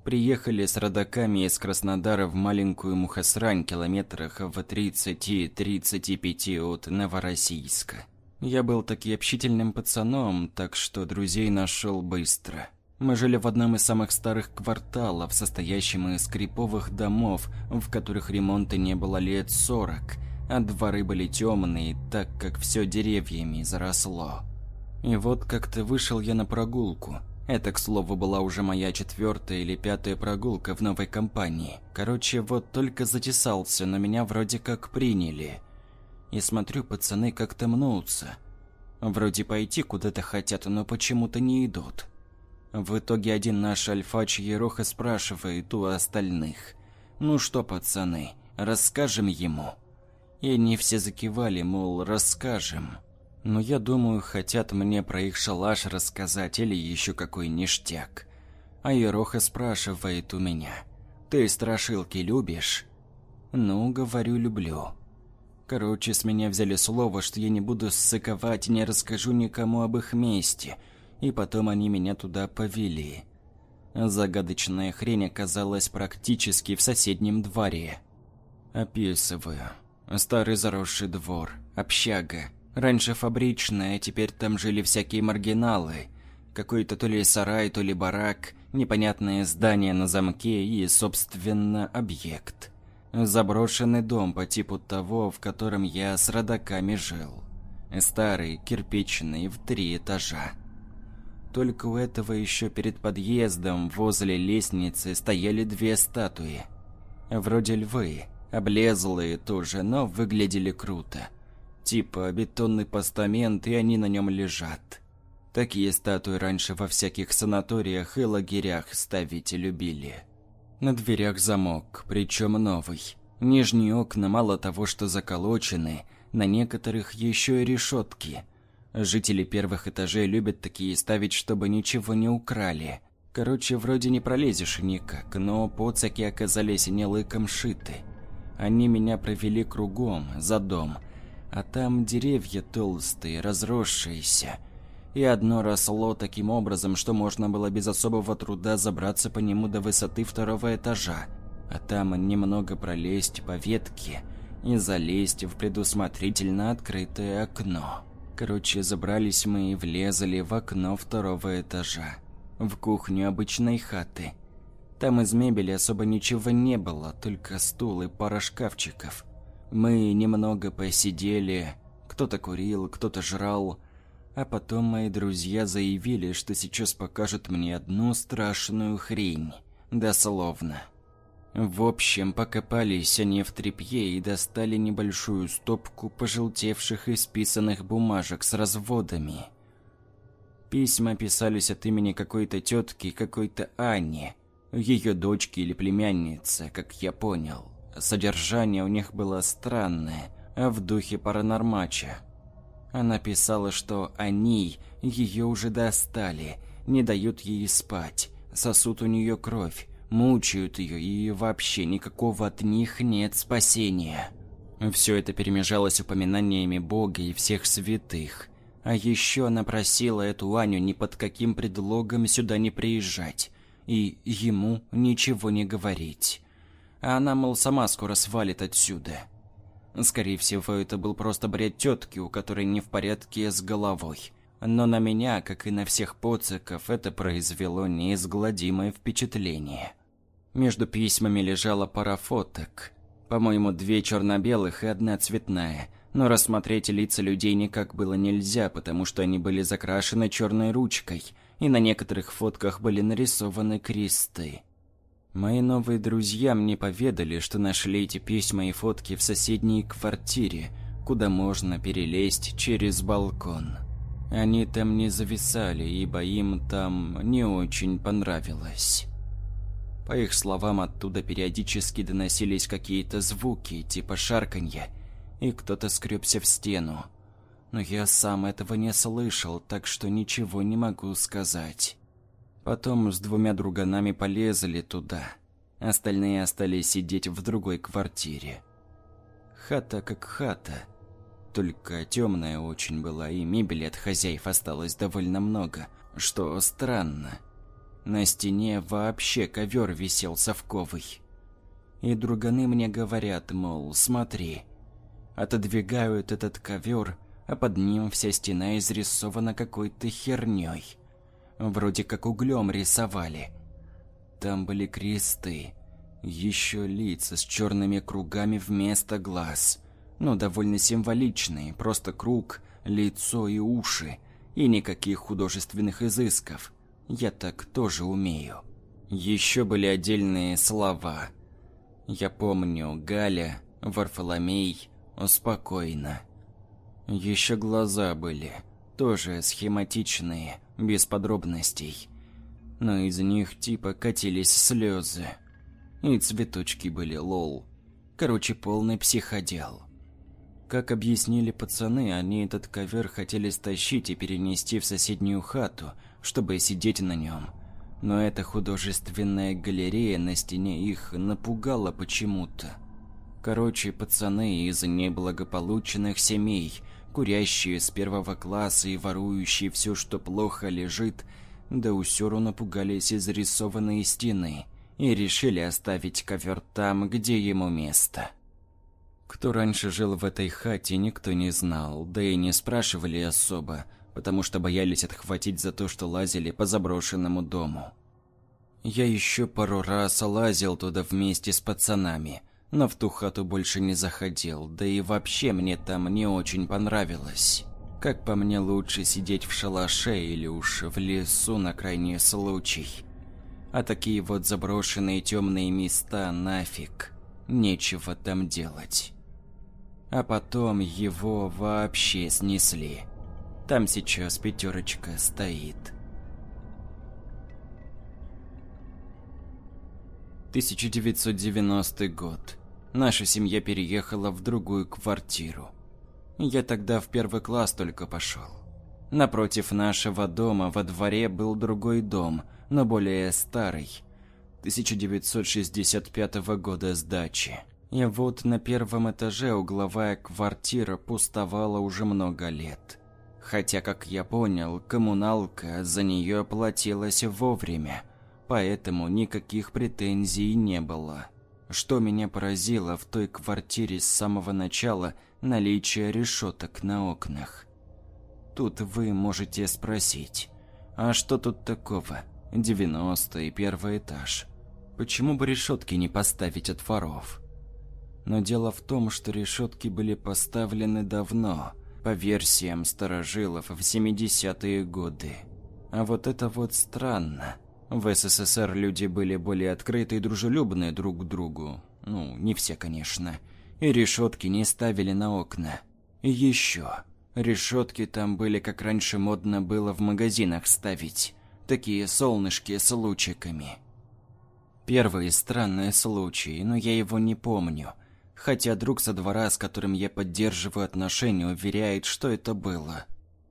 Приехали с родаками из Краснодара в маленькую Мухосрань километрах в 30-35 от Новороссийска. Я был таки общительным пацаном, так что друзей нашел быстро. Мы жили в одном из самых старых кварталов, состоящем из криповых домов, в которых ремонта не было лет 40, а дворы были темные, так как все деревьями заросло. И вот как-то вышел я на прогулку. Это, к слову, была уже моя четвертая или пятая прогулка в новой компании. Короче, вот только затесался, но меня вроде как приняли. И смотрю, пацаны как-то мнутся. Вроде пойти куда-то хотят, но почему-то не идут. В итоге один наш альфач Ероха спрашивает у остальных. «Ну что, пацаны, расскажем ему?» И они все закивали, мол, расскажем. Но я думаю, хотят мне про их шалаш рассказать или еще какой ништяк. А Ероха спрашивает у меня, «Ты страшилки любишь?» «Ну, говорю, люблю». Короче, с меня взяли слово, что я не буду ссыковать и не расскажу никому об их месте, и потом они меня туда повели. Загадочная хрень оказалась практически в соседнем дворе. Описываю. Старый заросший двор, общага, Раньше фабричная, теперь там жили всякие маргиналы. Какой-то то ли сарай, то ли барак, непонятное здание на замке и, собственно, объект. Заброшенный дом по типу того, в котором я с родаками жил. Старый, кирпичный, в три этажа. Только у этого еще перед подъездом возле лестницы стояли две статуи. Вроде львы, облезлые тоже, но выглядели круто. Типа бетонный постамент, и они на нем лежат. Такие статуи раньше во всяких санаториях и лагерях ставить любили. На дверях замок, причем новый. Нижние окна мало того, что заколочены, на некоторых еще и решетки. Жители первых этажей любят такие ставить, чтобы ничего не украли. Короче, вроде не пролезешь никак, но поцаки оказались не лыком шиты. Они меня провели кругом, за дом – а там деревья толстые, разросшиеся. и одно росло таким образом, что можно было без особого труда забраться по нему до высоты второго этажа, а там немного пролезть по ветке и залезть в предусмотрительно открытое окно. Короче, забрались мы и влезли в окно второго этажа, в кухню обычной хаты. Там из мебели особо ничего не было, только стул и пара шкафчиков. Мы немного посидели, кто-то курил, кто-то жрал, а потом мои друзья заявили, что сейчас покажут мне одну страшную хрень, дословно. В общем, покопались они в тряпье и достали небольшую стопку пожелтевших и списанных бумажек с разводами. Письма писались от имени какой-то тетки, какой-то Ани, ее дочки или племянницы, как я понял. Содержание у них было странное, а в духе паранормача. Она писала, что они ее уже достали, не дают ей спать, сосут у нее кровь, мучают ее, и вообще никакого от них нет спасения. Все это перемежалось упоминаниями Бога и всех святых. А еще она просила эту Аню ни под каким предлогом сюда не приезжать и ему ничего не говорить. А она, мол, сама скоро свалит отсюда. Скорее всего, это был просто бред тетки, у которой не в порядке с головой. Но на меня, как и на всех поциков, это произвело неизгладимое впечатление. Между письмами лежала пара фоток. По-моему, две черно-белых и одна цветная. Но рассмотреть лица людей никак было нельзя, потому что они были закрашены черной ручкой, и на некоторых фотках были нарисованы кресты. Мои новые друзья мне поведали, что нашли эти письма и фотки в соседней квартире, куда можно перелезть через балкон. Они там не зависали, ибо им там не очень понравилось. По их словам, оттуда периодически доносились какие-то звуки, типа шарканья, и кто-то скребся в стену. Но я сам этого не слышал, так что ничего не могу сказать. Потом с двумя друганами полезли туда. Остальные остались сидеть в другой квартире. Хата как хата. Только темная очень была, и мебели от хозяев осталось довольно много, что странно. На стене вообще ковер висел совковый. И друганы мне говорят, мол, смотри. Отодвигают этот ковер, а под ним вся стена изрисована какой-то херней. Вроде как углем рисовали. Там были кресты, еще лица с черными кругами вместо глаз. Но довольно символичные, просто круг, лицо и уши, и никаких художественных изысков. Я так тоже умею. Еще были отдельные слова. Я помню Галя, Варфоломей, спокойно. Еще глаза были, тоже схематичные, без подробностей. Но из них типа катились слезы. И цветочки были лол. Короче, полный психодел. Как объяснили пацаны, они этот ковер хотели стащить и перенести в соседнюю хату – чтобы сидеть на нем. Но эта художественная галерея на стене их напугала почему-то. Короче, пацаны из неблагополучных семей, курящие с первого класса и ворующие все, что плохо лежит, до усеру напугались изрисованные стены и решили оставить ковер там, где ему место. Кто раньше жил в этой хате, никто не знал, да и не спрашивали особо, потому что боялись отхватить за то, что лазили по заброшенному дому. Я еще пару раз лазил туда вместе с пацанами, но в ту хату больше не заходил, да и вообще мне там не очень понравилось. Как по мне, лучше сидеть в шалаше или уж в лесу на крайний случай. А такие вот заброшенные темные места нафиг. Нечего там делать. А потом его вообще снесли. Там сейчас пятерочка стоит. 1990 год. Наша семья переехала в другую квартиру. Я тогда в первый класс только пошел. Напротив нашего дома во дворе был другой дом, но более старый. 1965 года сдачи. И вот на первом этаже угловая квартира пустовала уже много лет. Хотя, как я понял, коммуналка за нее платилась вовремя, поэтому никаких претензий не было. Что меня поразило в той квартире с самого начала – наличие решеток на окнах. Тут вы можете спросить, а что тут такого? 90 и первый этаж. Почему бы решетки не поставить от воров? Но дело в том, что решетки были поставлены давно, по версиям старожилов в 70-е годы. А вот это вот странно. В СССР люди были более открыты и дружелюбны друг к другу. Ну, не все, конечно. И решетки не ставили на окна. И еще. Решетки там были, как раньше модно было в магазинах ставить. Такие солнышки с лучиками. Первый странный случай, но я его не помню. Хотя друг со двора, с которым я поддерживаю отношения, уверяет, что это было.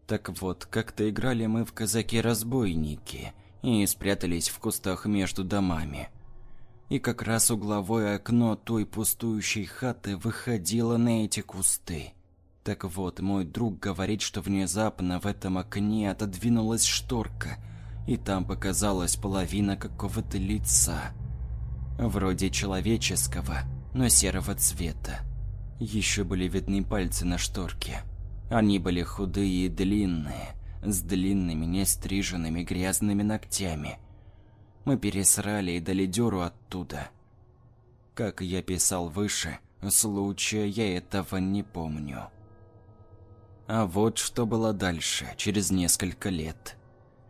Так вот, как-то играли мы в казаки-разбойники и спрятались в кустах между домами. И как раз угловое окно той пустующей хаты выходило на эти кусты. Так вот, мой друг говорит, что внезапно в этом окне отодвинулась шторка, и там показалась половина какого-то лица. Вроде человеческого, но серого цвета. Еще были видны пальцы на шторке. Они были худые и длинные, с длинными, нестриженными грязными ногтями. Мы пересрали и дали дёру оттуда. Как я писал выше, случая я этого не помню. А вот что было дальше, через несколько лет.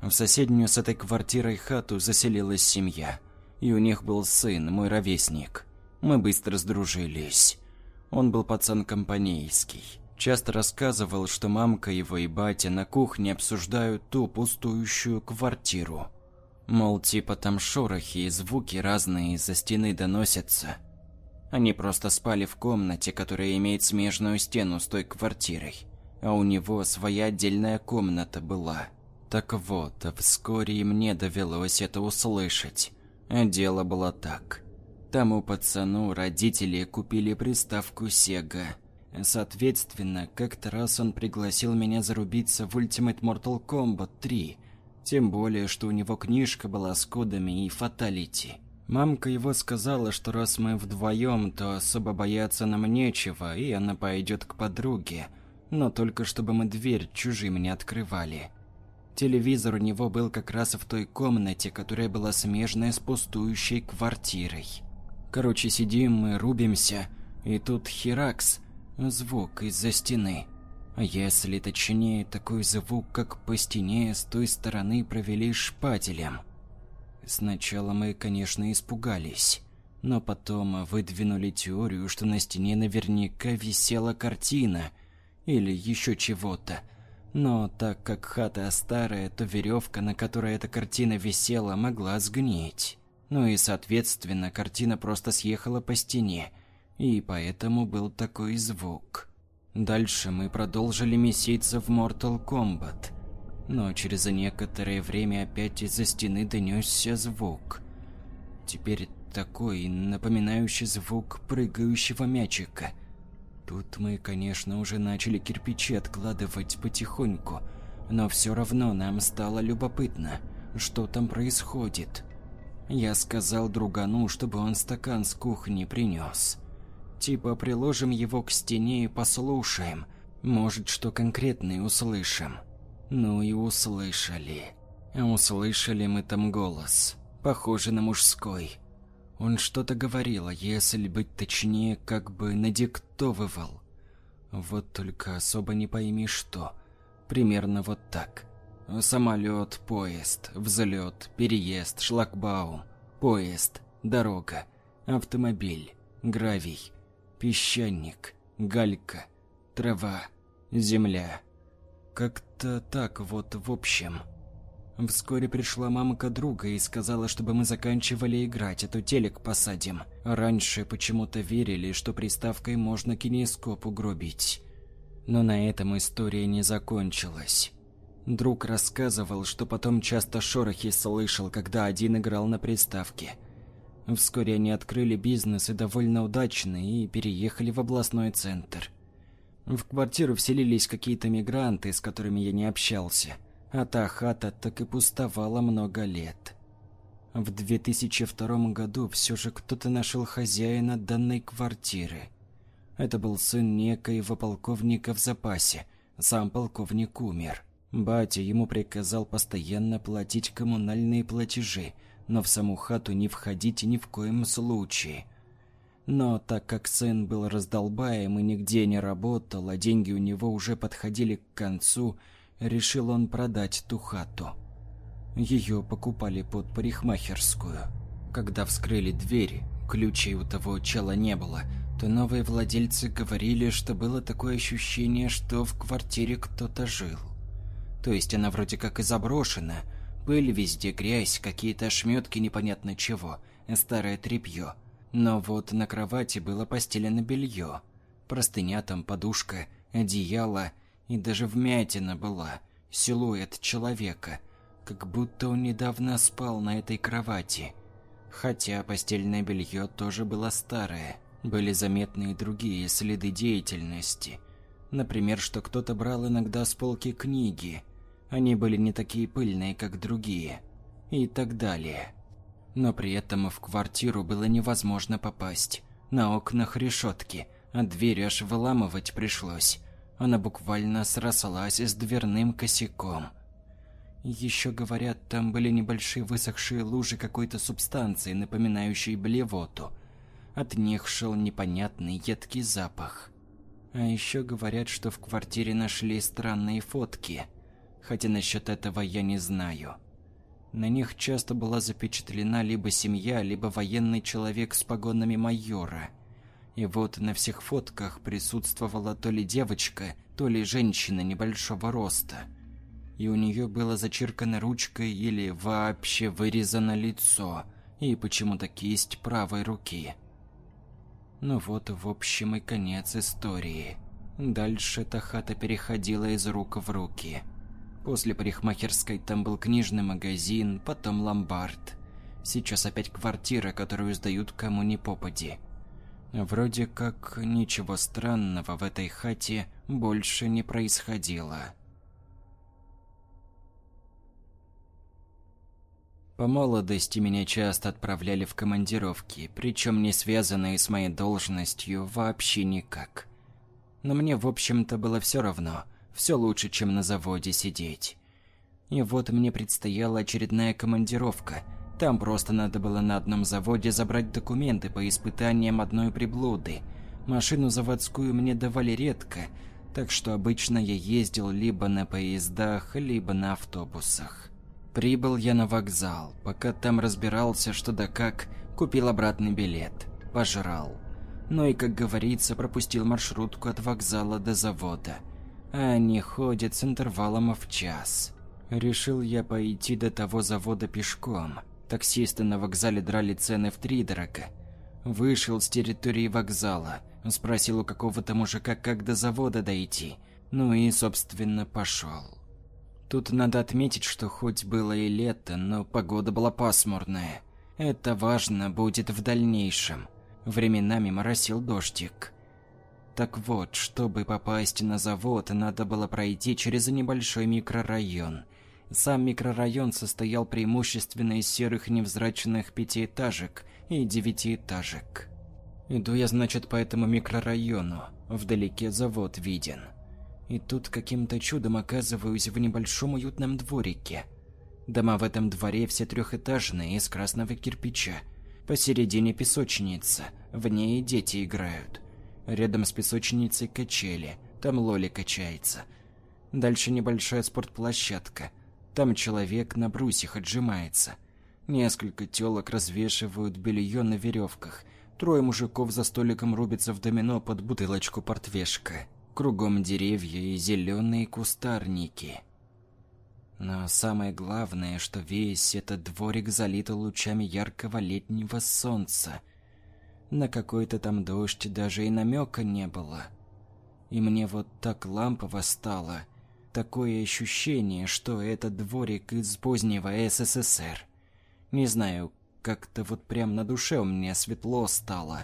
В соседнюю с этой квартирой хату заселилась семья. И у них был сын, мой ровесник. Мы быстро сдружились. Он был пацан компанейский. Часто рассказывал, что мамка его и батя на кухне обсуждают ту пустующую квартиру. Мол, типа там шорохи и звуки разные из-за стены доносятся. Они просто спали в комнате, которая имеет смежную стену с той квартирой а у него своя отдельная комната была. Так вот, вскоре и мне довелось это услышать. А дело было так. Тому пацану родители купили приставку Sega. Соответственно, как-то раз он пригласил меня зарубиться в Ultimate Mortal Kombat 3. Тем более, что у него книжка была с кодами и фаталити. Мамка его сказала, что раз мы вдвоем, то особо бояться нам нечего, и она пойдет к подруге – но только чтобы мы дверь чужим не открывали. Телевизор у него был как раз в той комнате, которая была смежная с пустующей квартирой. Короче, сидим мы, рубимся, и тут херакс, звук из-за стены. А если точнее, такой звук, как по стене с той стороны провели шпателем. Сначала мы, конечно, испугались, но потом выдвинули теорию, что на стене наверняка висела картина – или еще чего-то. Но так как хата старая, то веревка, на которой эта картина висела, могла сгнить. Ну и, соответственно, картина просто съехала по стене, и поэтому был такой звук. Дальше мы продолжили меситься в Mortal Kombat. Но через некоторое время опять из-за стены донесся звук. Теперь такой, напоминающий звук прыгающего мячика – Тут мы, конечно, уже начали кирпичи откладывать потихоньку, но все равно нам стало любопытно, что там происходит. Я сказал другану, чтобы он стакан с кухни принес. Типа приложим его к стене и послушаем, может, что конкретное услышим. Ну и услышали. Услышали мы там голос, похожий на мужской. Он что-то говорил, а если быть точнее, как бы надиктовывал. Вот только особо не пойми что. Примерно вот так. Самолет, поезд, взлет, переезд, шлагбаум, поезд, дорога, автомобиль, гравий, песчаник, галька, трава, земля. Как-то так вот в общем. Вскоре пришла мамка друга и сказала, чтобы мы заканчивали играть, а то телек посадим. Раньше почему-то верили, что приставкой можно кинескоп угробить. Но на этом история не закончилась. Друг рассказывал, что потом часто шорохи слышал, когда один играл на приставке. Вскоре они открыли бизнес и довольно удачный, и переехали в областной центр. В квартиру вселились какие-то мигранты, с которыми я не общался, а та хата так и пустовала много лет. В 2002 году все же кто-то нашел хозяина данной квартиры. Это был сын некоего полковника в запасе, сам полковник умер. Батя ему приказал постоянно платить коммунальные платежи, но в саму хату не входить ни в коем случае. Но так как сын был раздолбаем и нигде не работал, а деньги у него уже подходили к концу, решил он продать ту хату. Ее покупали под парикмахерскую. Когда вскрыли дверь, ключей у того чела не было, то новые владельцы говорили, что было такое ощущение, что в квартире кто-то жил. То есть она вроде как и заброшена, пыль везде, грязь, какие-то ошметки непонятно чего, старое тряпье. Но вот на кровати было постелено белье. Простыня там, подушка, одеяло и даже вмятина была, силуэт человека – как будто он недавно спал на этой кровати. Хотя постельное белье тоже было старое. Были заметны и другие следы деятельности. Например, что кто-то брал иногда с полки книги. Они были не такие пыльные, как другие. И так далее. Но при этом в квартиру было невозможно попасть. На окнах решетки, а дверь аж выламывать пришлось. Она буквально срослась с дверным косяком – еще говорят, там были небольшие высохшие лужи какой-то субстанции, напоминающей блевоту. От них шел непонятный едкий запах. А еще говорят, что в квартире нашли странные фотки. Хотя насчет этого я не знаю. На них часто была запечатлена либо семья, либо военный человек с погонами майора. И вот на всех фотках присутствовала то ли девочка, то ли женщина небольшого роста – и у нее было зачеркано ручкой или вообще вырезано лицо, и почему-то кисть правой руки. Ну вот, в общем, и конец истории. Дальше эта хата переходила из рук в руки. После парикмахерской там был книжный магазин, потом ломбард. Сейчас опять квартира, которую сдают кому ни попади. Вроде как ничего странного в этой хате больше не происходило. По молодости меня часто отправляли в командировки, причем не связанные с моей должностью вообще никак. Но мне, в общем-то, было все равно. Все лучше, чем на заводе сидеть. И вот мне предстояла очередная командировка. Там просто надо было на одном заводе забрать документы по испытаниям одной приблуды. Машину заводскую мне давали редко, так что обычно я ездил либо на поездах, либо на автобусах. Прибыл я на вокзал. Пока там разбирался, что да как, купил обратный билет. Пожрал. Ну и, как говорится, пропустил маршрутку от вокзала до завода. А они ходят с интервалом в час. Решил я пойти до того завода пешком. Таксисты на вокзале драли цены в три дорого. Вышел с территории вокзала. Спросил у какого-то мужика, как до завода дойти. Ну и, собственно, пошел. Тут надо отметить, что хоть было и лето, но погода была пасмурная. Это важно будет в дальнейшем. Временами моросил дождик. Так вот, чтобы попасть на завод, надо было пройти через небольшой микрорайон. Сам микрорайон состоял преимущественно из серых невзрачных пятиэтажек и девятиэтажек. Иду я, значит, по этому микрорайону. Вдалеке завод виден. И тут каким-то чудом оказываюсь в небольшом уютном дворике. Дома в этом дворе все трехэтажные, из красного кирпича. Посередине песочница, в ней дети играют. Рядом с песочницей качели, там Лоли качается. Дальше небольшая спортплощадка. Там человек на брусьях отжимается. Несколько телок развешивают белье на веревках. Трое мужиков за столиком рубятся в домино под бутылочку портвешка. Кругом деревья и зеленые кустарники. Но самое главное, что весь этот дворик залит лучами яркого летнего солнца. На какой-то там дождь даже и намека не было. И мне вот так лампово стало. Такое ощущение, что этот дворик из позднего СССР. Не знаю, как-то вот прям на душе у меня светло стало.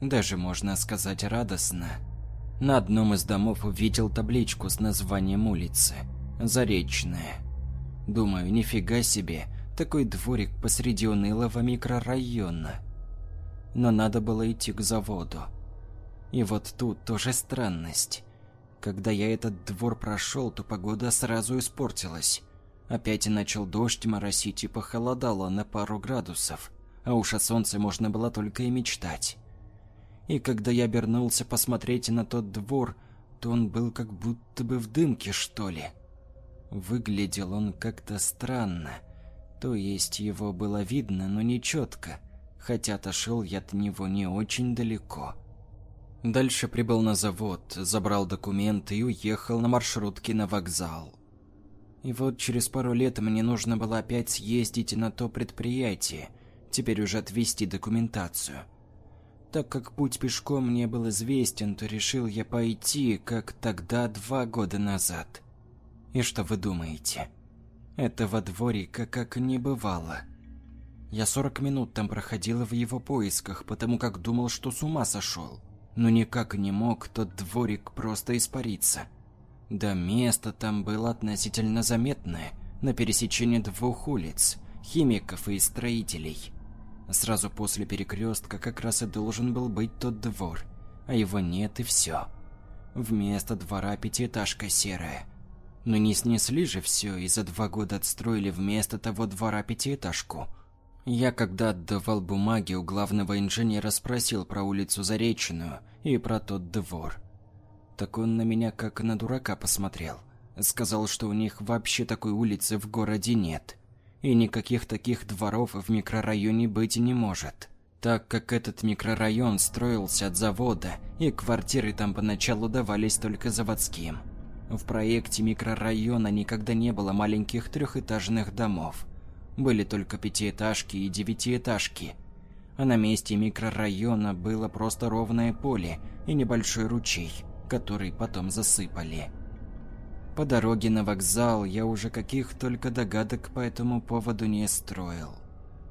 Даже можно сказать радостно. На одном из домов увидел табличку с названием улицы. Заречная. Думаю, нифига себе, такой дворик посреди унылого микрорайона. Но надо было идти к заводу. И вот тут тоже странность. Когда я этот двор прошел, то погода сразу испортилась. Опять начал дождь моросить и похолодало на пару градусов. А уж о солнце можно было только и мечтать. И когда я обернулся посмотреть на тот двор, то он был как будто бы в дымке, что ли. Выглядел он как-то странно. То есть его было видно, но не четко, хотя отошел я от него не очень далеко. Дальше прибыл на завод, забрал документы и уехал на маршрутке на вокзал. И вот через пару лет мне нужно было опять съездить на то предприятие, теперь уже отвезти документацию. Так как путь пешком мне был известен, то решил я пойти, как тогда два года назад. И что вы думаете? Этого дворика как не бывало. Я 40 минут там проходила в его поисках, потому как думал, что с ума сошел. Но никак не мог тот дворик просто испариться. Да место там было относительно заметное, на пересечении двух улиц, химиков и строителей. Сразу после перекрестка как раз и должен был быть тот двор, а его нет и все. Вместо двора пятиэтажка серая – но не снесли же все и за два года отстроили вместо того двора пятиэтажку. Я, когда отдавал бумаги, у главного инженера спросил про улицу Заречную и про тот двор. Так он на меня как на дурака посмотрел. Сказал, что у них вообще такой улицы в городе нет. И никаких таких дворов в микрорайоне быть не может. Так как этот микрорайон строился от завода, и квартиры там поначалу давались только заводским. В проекте микрорайона никогда не было маленьких трехэтажных домов. Были только пятиэтажки и девятиэтажки. А на месте микрорайона было просто ровное поле и небольшой ручей, который потом засыпали. По дороге на вокзал я уже каких только догадок по этому поводу не строил.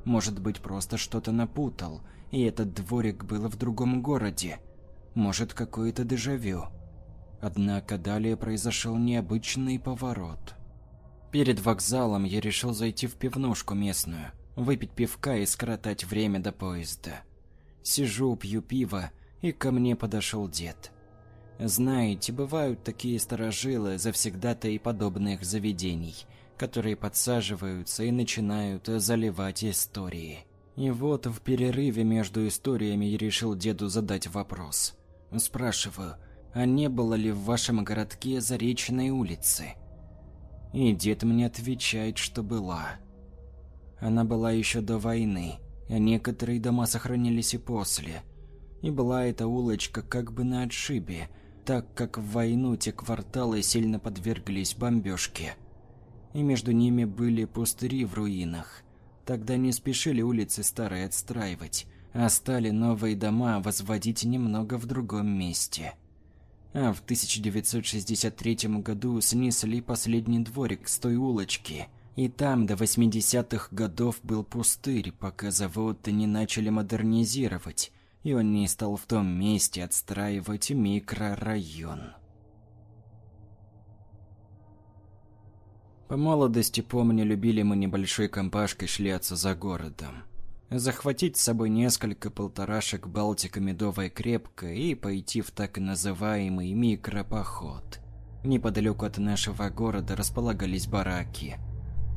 Может быть, просто что-то напутал, и этот дворик был в другом городе. Может, какое-то дежавю. Однако далее произошел необычный поворот. Перед вокзалом я решил зайти в пивнушку местную, выпить пивка и скоротать время до поезда. Сижу, пью пиво, и ко мне подошел дед. Знаете, бывают такие старожилы завсегда-то и подобных заведений, которые подсаживаются и начинают заливать истории. И вот в перерыве между историями я решил деду задать вопрос. Спрашиваю, а не было ли в вашем городке Заречной улицы? И дед мне отвечает, что была. Она была еще до войны, а некоторые дома сохранились и после. И была эта улочка как бы на отшибе, так как в войну те кварталы сильно подверглись бомбежке. И между ними были пустыри в руинах. Тогда не спешили улицы старые отстраивать, а стали новые дома возводить немного в другом месте а в 1963 году снесли последний дворик с той улочки. И там до 80-х годов был пустырь, пока завод не начали модернизировать, и он не стал в том месте отстраивать микрорайон. По молодости, помню, любили мы небольшой компашкой шляться за городом захватить с собой несколько полторашек Балтика медовая крепка и пойти в так называемый микропоход. Неподалеку от нашего города располагались бараки.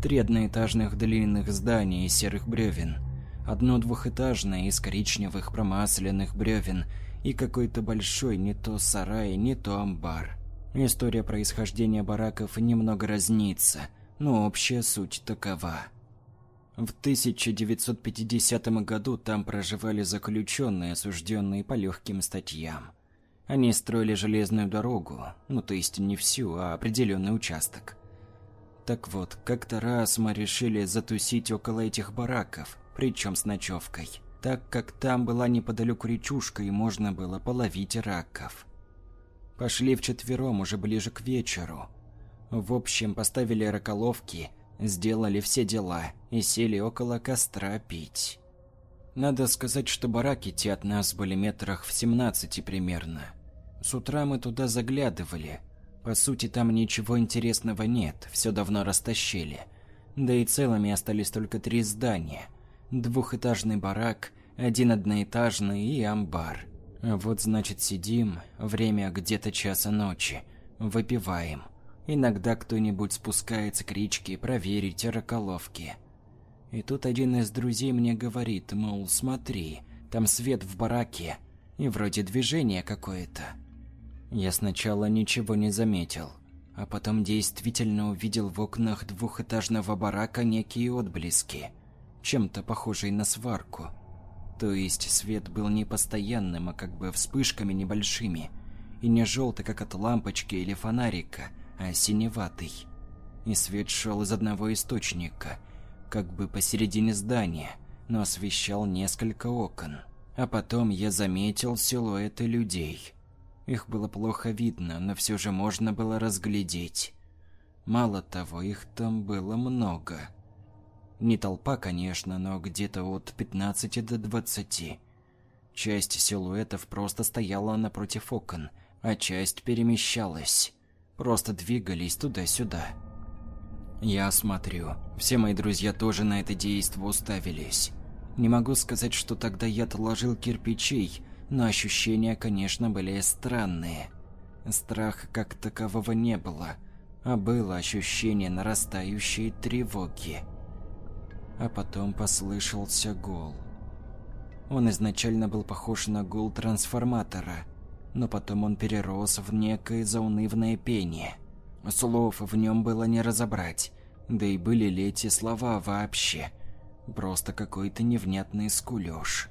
Три одноэтажных длинных здания из серых бревен, одно двухэтажное из коричневых промасленных бревен и какой-то большой не то сарай, не то амбар. История происхождения бараков немного разнится, но общая суть такова – в 1950 году там проживали заключенные, осужденные по легким статьям. Они строили железную дорогу, ну то есть не всю, а определенный участок. Так вот, как-то раз мы решили затусить около этих бараков, причем с ночевкой, так как там была неподалеку речушка и можно было половить раков. Пошли вчетвером уже ближе к вечеру. В общем, поставили раколовки сделали все дела и сели около костра пить. Надо сказать, что бараки те от нас были метрах в 17 примерно. С утра мы туда заглядывали. По сути, там ничего интересного нет, все давно растащили. Да и целыми остались только три здания. Двухэтажный барак, один одноэтажный и амбар. А вот значит сидим, время где-то часа ночи, выпиваем. Иногда кто-нибудь спускается к речке проверить раколовки. И тут один из друзей мне говорит, мол, смотри, там свет в бараке, и вроде движение какое-то. Я сначала ничего не заметил, а потом действительно увидел в окнах двухэтажного барака некие отблески, чем-то похожие на сварку. То есть свет был не постоянным, а как бы вспышками небольшими, и не желтый, как от лампочки или фонарика, а синеватый. И свет шел из одного источника, как бы посередине здания, но освещал несколько окон. А потом я заметил силуэты людей – их было плохо видно, но все же можно было разглядеть. Мало того, их там было много. Не толпа, конечно, но где-то от 15 до 20. Часть силуэтов просто стояла напротив окон, а часть перемещалась. Просто двигались туда-сюда. Я смотрю. Все мои друзья тоже на это действо уставились. Не могу сказать, что тогда я отложил кирпичей, но ощущения, конечно, были странные. Страха как такового не было, а было ощущение нарастающей тревоги. А потом послышался гул. Он изначально был похож на гул трансформатора, но потом он перерос в некое заунывное пение. Слов в нем было не разобрать, да и были ли эти слова вообще. Просто какой-то невнятный скулёж.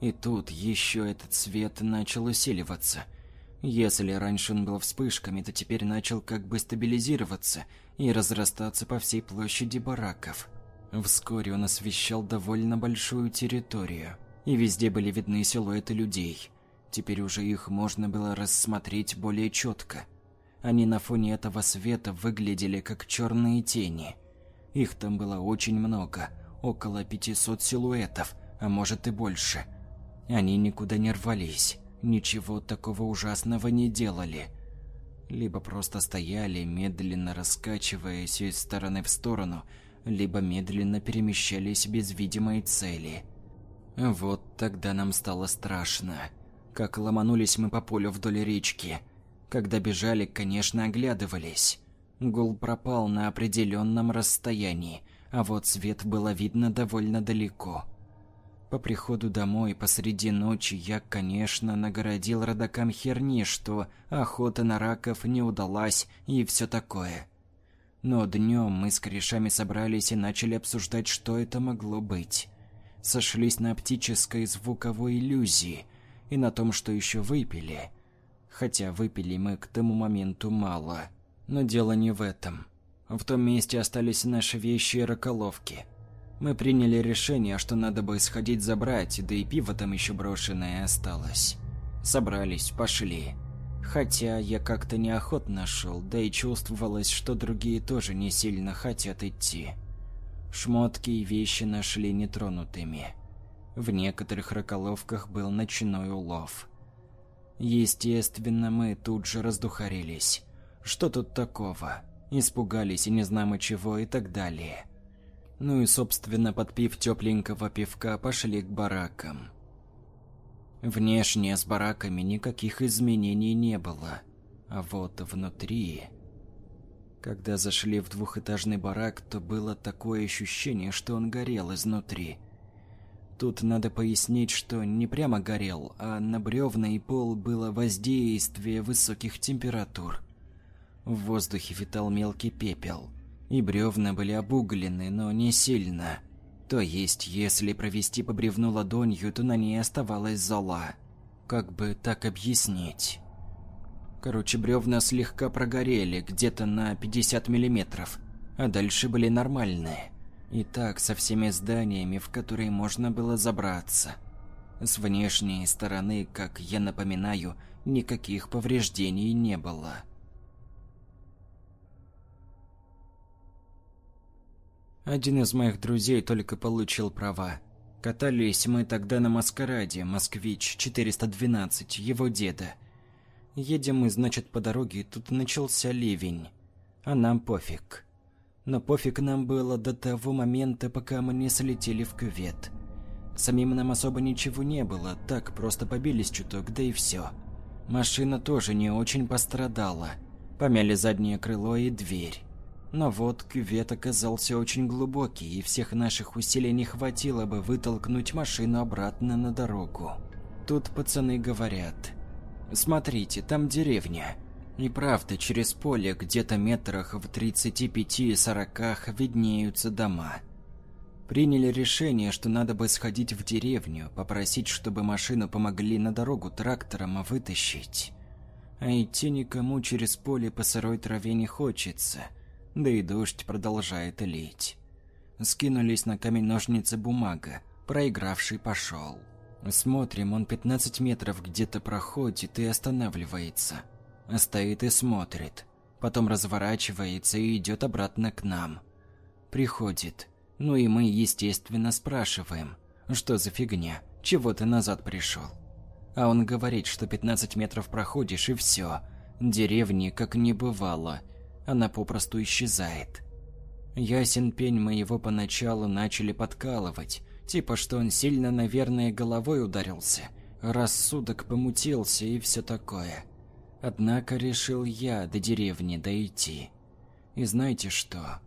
И тут еще этот свет начал усиливаться. Если раньше он был вспышками, то теперь начал как бы стабилизироваться и разрастаться по всей площади бараков. Вскоре он освещал довольно большую территорию, и везде были видны силуэты людей. Теперь уже их можно было рассмотреть более четко. Они на фоне этого света выглядели как черные тени. Их там было очень много, около 500 силуэтов, а может и больше – они никуда не рвались, ничего такого ужасного не делали. Либо просто стояли, медленно раскачиваясь из стороны в сторону, либо медленно перемещались без видимой цели. Вот тогда нам стало страшно. Как ломанулись мы по полю вдоль речки. Когда бежали, конечно, оглядывались. Гул пропал на определенном расстоянии, а вот свет было видно довольно далеко. По приходу домой посреди ночи я, конечно, нагородил родакам херни, что охота на раков не удалась и все такое. Но днем мы с корешами собрались и начали обсуждать, что это могло быть. Сошлись на оптической звуковой иллюзии и на том, что еще выпили. Хотя выпили мы к тому моменту мало. Но дело не в этом. В том месте остались наши вещи и раколовки – мы приняли решение, что надо бы сходить забрать, да и пиво там еще брошенное осталось. Собрались, пошли. Хотя я как-то неохотно шел, да и чувствовалось, что другие тоже не сильно хотят идти. Шмотки и вещи нашли нетронутыми. В некоторых раколовках был ночной улов. Естественно, мы тут же раздухарились. Что тут такого? Испугались и не знамо чего и так далее. Ну и, собственно, подпив тепленького пивка, пошли к баракам. Внешне с бараками никаких изменений не было. А вот внутри... Когда зашли в двухэтажный барак, то было такое ощущение, что он горел изнутри. Тут надо пояснить, что не прямо горел, а на бревна и пол было воздействие высоких температур. В воздухе витал мелкий пепел – и бревна были обуглены, но не сильно. То есть, если провести по бревну ладонью, то на ней оставалась зола. Как бы так объяснить? Короче, бревна слегка прогорели, где-то на 50 миллиметров, а дальше были нормальные. И так со всеми зданиями, в которые можно было забраться. С внешней стороны, как я напоминаю, никаких повреждений не было. Один из моих друзей только получил права. Катались мы тогда на маскараде «Москвич-412» его деда. Едем мы, значит, по дороге, тут начался ливень. А нам пофиг. Но пофиг нам было до того момента, пока мы не слетели в кювет. Самим нам особо ничего не было, так просто побились чуток, да и все. Машина тоже не очень пострадала. Помяли заднее крыло и дверь. Но вот кювет оказался очень глубокий, и всех наших усилий не хватило бы вытолкнуть машину обратно на дорогу. Тут пацаны говорят, «Смотрите, там деревня». И правда, через поле где-то метрах в 35-40 виднеются дома. Приняли решение, что надо бы сходить в деревню, попросить, чтобы машину помогли на дорогу трактором вытащить. А идти никому через поле по сырой траве не хочется, да и дождь продолжает лить. Скинулись на камень-ножницы-бумага, проигравший пошел. Смотрим, он 15 метров где-то проходит и останавливается – Стоит и смотрит. Потом разворачивается и идет обратно к нам. Приходит. Ну и мы, естественно, спрашиваем, что за фигня, чего ты назад пришел? А он говорит, что 15 метров проходишь и все. Деревни как не бывало. Она попросту исчезает. Ясен пень мы его поначалу начали подкалывать. Типа, что он сильно, наверное, головой ударился. Рассудок помутился и все такое. Однако решил я до деревни дойти. И знаете что?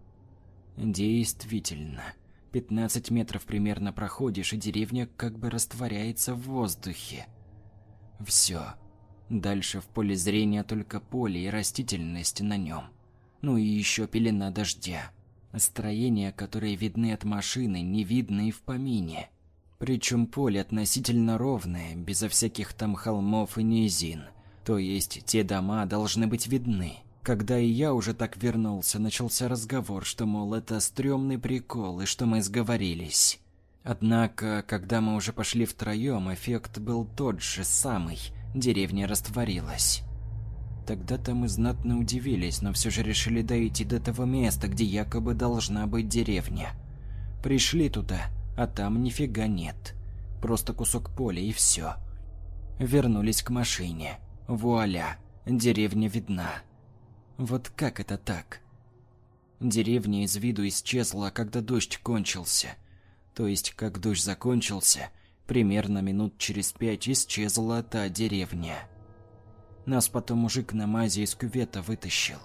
Действительно, 15 метров примерно проходишь, и деревня как бы растворяется в воздухе. Все. Дальше в поле зрения только поле и растительность на нем. Ну и еще пелена дождя. Строения, которые видны от машины, не видны и в помине. Причем поле относительно ровное, безо всяких там холмов и низин – то есть те дома должны быть видны. Когда и я уже так вернулся, начался разговор, что, мол, это стрёмный прикол и что мы сговорились. Однако, когда мы уже пошли втроем, эффект был тот же самый. Деревня растворилась. Тогда-то мы знатно удивились, но все же решили дойти до того места, где якобы должна быть деревня. Пришли туда, а там нифига нет. Просто кусок поля и все. Вернулись к машине. Вуаля, деревня видна. Вот как это так? Деревня из виду исчезла, когда дождь кончился. То есть, как дождь закончился, примерно минут через пять исчезла та деревня. Нас потом мужик на мазе из кювета вытащил.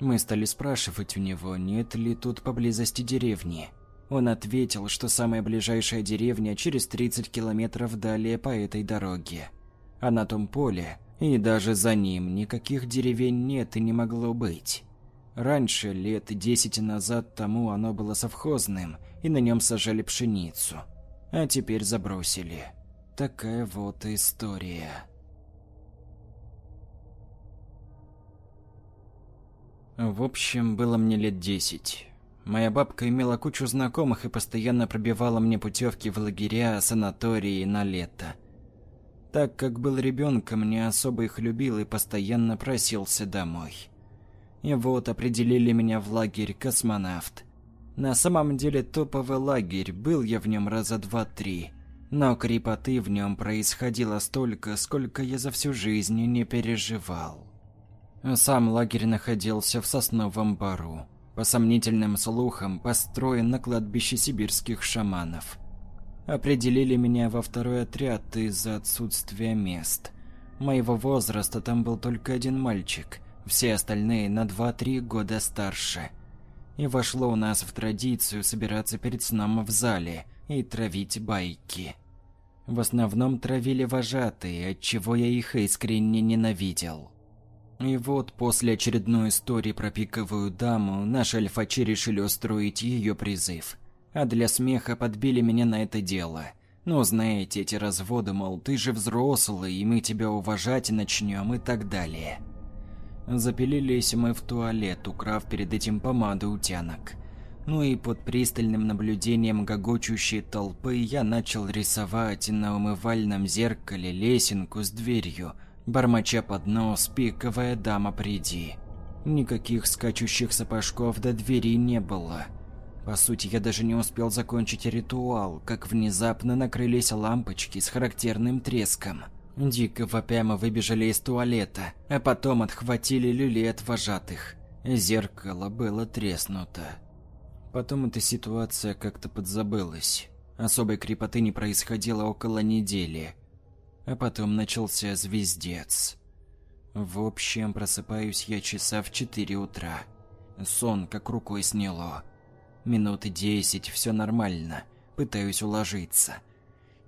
Мы стали спрашивать у него, нет ли тут поблизости деревни. Он ответил, что самая ближайшая деревня через 30 километров далее по этой дороге. А на том поле и даже за ним никаких деревень нет и не могло быть. Раньше, лет десять назад тому оно было совхозным, и на нем сажали пшеницу. А теперь забросили. Такая вот история. В общем, было мне лет десять. Моя бабка имела кучу знакомых и постоянно пробивала мне путевки в лагеря, санатории на лето. Так как был ребенком, не особо их любил и постоянно просился домой. И вот определили меня в лагерь космонавт. На самом деле топовый лагерь, был я в нем раза два-три. Но крепоты в нем происходило столько, сколько я за всю жизнь не переживал. Сам лагерь находился в Сосновом Бару. По сомнительным слухам, построен на кладбище сибирских шаманов. Определили меня во второй отряд из-за отсутствия мест. Моего возраста там был только один мальчик, все остальные на 2-3 года старше. И вошло у нас в традицию собираться перед сном в зале и травить байки. В основном травили вожатые, отчего я их искренне ненавидел. И вот после очередной истории про пиковую даму, наши альфачи решили устроить ее призыв – а для смеха подбили меня на это дело. Ну, знаете, эти разводы, мол, ты же взрослый, и мы тебя уважать начнем и так далее. Запилились мы в туалет, украв перед этим помаду утянок. Ну и под пристальным наблюдением гогочущей толпы я начал рисовать на умывальном зеркале лесенку с дверью, бормоча под нос «Пиковая дама, приди». Никаких скачущих сапожков до двери не было. По сути, я даже не успел закончить ритуал, как внезапно накрылись лампочки с характерным треском. Дико вопя выбежали из туалета, а потом отхватили люлей от вожатых. Зеркало было треснуто. Потом эта ситуация как-то подзабылась. Особой крепоты не происходило около недели. А потом начался звездец. В общем, просыпаюсь я часа в четыре утра. Сон как рукой сняло. Минуты десять, все нормально. Пытаюсь уложиться.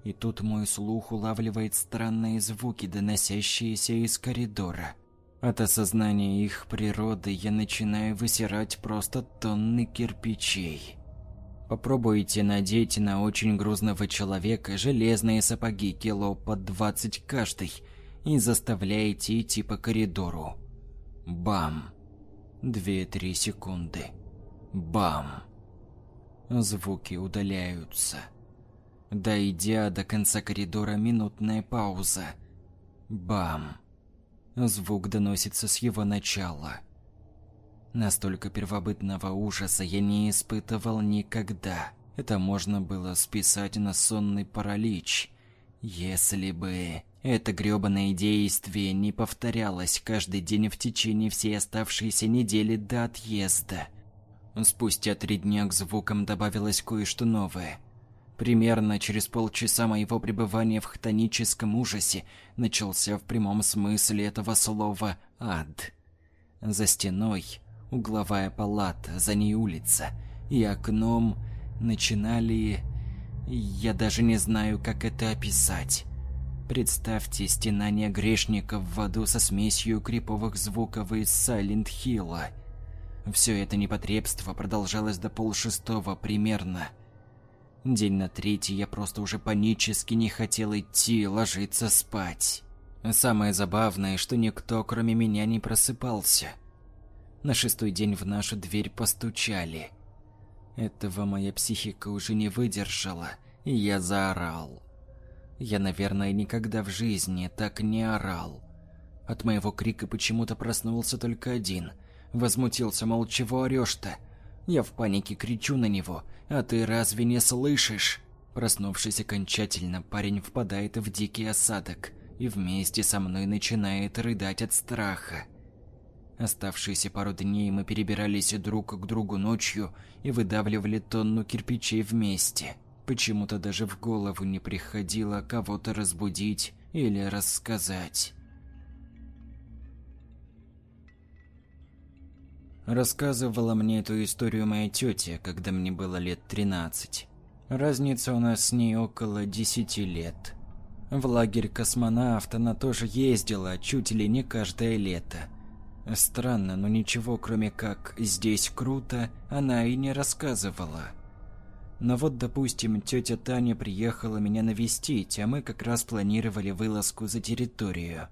И тут мой слух улавливает странные звуки, доносящиеся из коридора. От осознания их природы я начинаю высирать просто тонны кирпичей. Попробуйте надеть на очень грузного человека железные сапоги кило под 20 каждый и заставляете идти по коридору. Бам. Две-три секунды. Бам. Звуки удаляются. Дойдя до конца коридора, минутная пауза. Бам. Звук доносится с его начала. Настолько первобытного ужаса я не испытывал никогда. Это можно было списать на сонный паралич. Если бы это грёбаное действие не повторялось каждый день в течение всей оставшейся недели до отъезда. Спустя три дня к звукам добавилось кое-что новое. Примерно через полчаса моего пребывания в хтоническом ужасе начался в прямом смысле этого слова ад. За стеной угловая палата, за ней улица, и окном начинали... Я даже не знаю, как это описать. Представьте стенание грешников в аду со смесью криповых звуков из Сайлент Хилла. Все это непотребство продолжалось до полшестого примерно – День на третий я просто уже панически не хотел идти, ложиться спать. Самое забавное, что никто, кроме меня, не просыпался. На шестой день в нашу дверь постучали. Этого моя психика уже не выдержала, и я заорал. Я, наверное, никогда в жизни так не орал. От моего крика почему-то проснулся только один. Возмутился, мол, чего орёшь-то? Я в панике кричу на него, а ты разве не слышишь? Проснувшись окончательно, парень впадает в дикий осадок и вместе со мной начинает рыдать от страха. Оставшиеся пару дней мы перебирались друг к другу ночью и выдавливали тонну кирпичей вместе. Почему-то даже в голову не приходило кого-то разбудить или рассказать. Рассказывала мне эту историю моя тетя, когда мне было лет 13. Разница у нас с ней около 10 лет. В лагерь космонавта она тоже ездила чуть ли не каждое лето. Странно, но ничего кроме как «здесь круто» она и не рассказывала. Но вот, допустим, тетя Таня приехала меня навестить, а мы как раз планировали вылазку за территорию.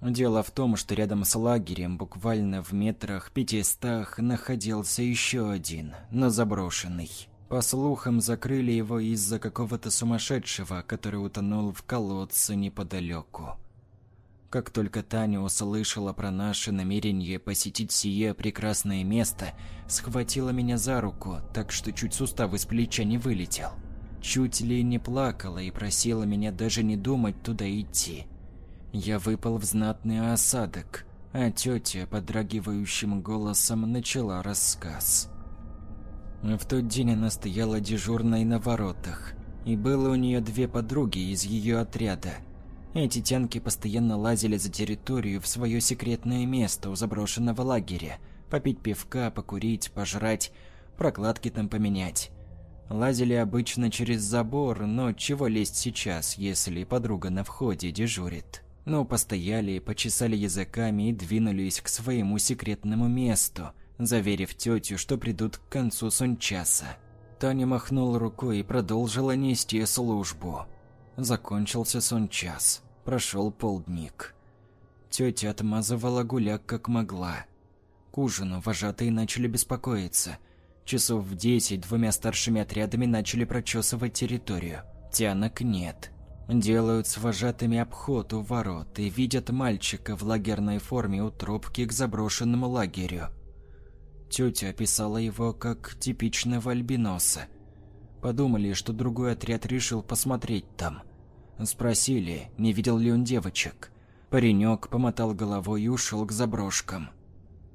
Дело в том, что рядом с лагерем, буквально в метрах пятистах, находился еще один, но заброшенный. По слухам, закрыли его из-за какого-то сумасшедшего, который утонул в колодце неподалеку. Как только Таня услышала про наше намерение посетить сие прекрасное место, схватила меня за руку, так что чуть сустав из плеча не вылетел. Чуть ли не плакала и просила меня даже не думать туда идти. Я выпал в знатный осадок, а тетя подрагивающим голосом начала рассказ. В тот день она стояла дежурной на воротах, и было у нее две подруги из ее отряда. Эти тянки постоянно лазили за территорию в свое секретное место у заброшенного лагеря, попить пивка, покурить, пожрать, прокладки там поменять. Лазили обычно через забор, но чего лезть сейчас, если подруга на входе дежурит? Но постояли, почесали языками и двинулись к своему секретному месту, заверив тетю, что придут к концу сончаса. Таня махнула рукой и продолжила нести службу. Закончился сончас. Прошел полдник. Тетя отмазывала гуляк как могла. К ужину вожатые начали беспокоиться. Часов в десять двумя старшими отрядами начали прочесывать территорию. Тянок нет. Делают с вожатыми обход у ворот и видят мальчика в лагерной форме у тропки к заброшенному лагерю. Тетя описала его как типичного альбиноса. Подумали, что другой отряд решил посмотреть там. Спросили, не видел ли он девочек. Паренек помотал головой и ушел к заброшкам.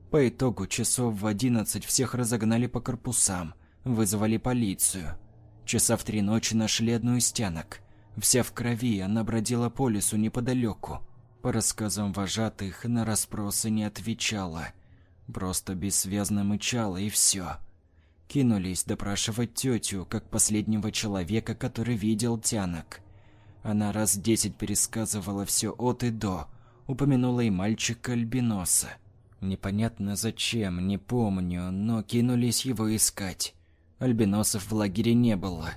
По итогу часов в одиннадцать всех разогнали по корпусам, вызвали полицию. Часа в три ночи нашли одну из стенок. Вся в крови, она бродила по лесу неподалеку. По рассказам вожатых, на расспросы не отвечала. Просто бессвязно мычала и все. Кинулись допрашивать тетю, как последнего человека, который видел тянок. Она раз десять пересказывала все от и до, упомянула и мальчика-альбиноса. Непонятно зачем, не помню, но кинулись его искать. Альбиносов в лагере не было.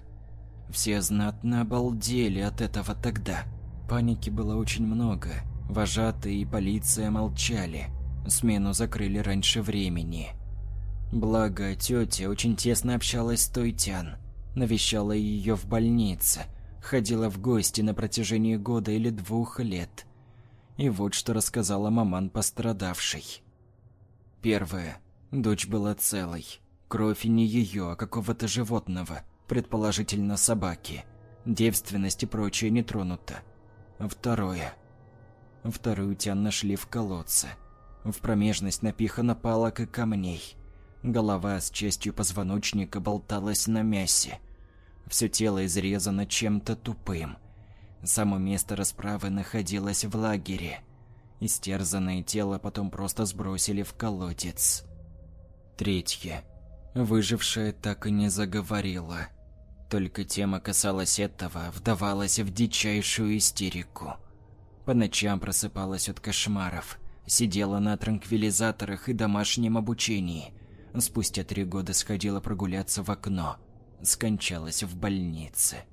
Все знатно обалдели от этого тогда. Паники было очень много. Вожатые и полиция молчали. Смену закрыли раньше времени. Благо, тетя очень тесно общалась с Тойтян. Навещала ее в больнице. Ходила в гости на протяжении года или двух лет. И вот что рассказала маман пострадавшей. Первое. Дочь была целой. Кровь не ее, а какого-то животного, предположительно собаки. Девственность и прочее не тронуто. Второе. Вторую тян нашли в колодце. В промежность напихано палок и камней. Голова с частью позвоночника болталась на мясе. Все тело изрезано чем-то тупым. Само место расправы находилось в лагере. Истерзанное тело потом просто сбросили в колодец. Третье. Выжившая так и не заговорила. Только тема касалась этого, вдавалась в дичайшую истерику. По ночам просыпалась от кошмаров, сидела на транквилизаторах и домашнем обучении. Спустя три года сходила прогуляться в окно. Скончалась в больнице.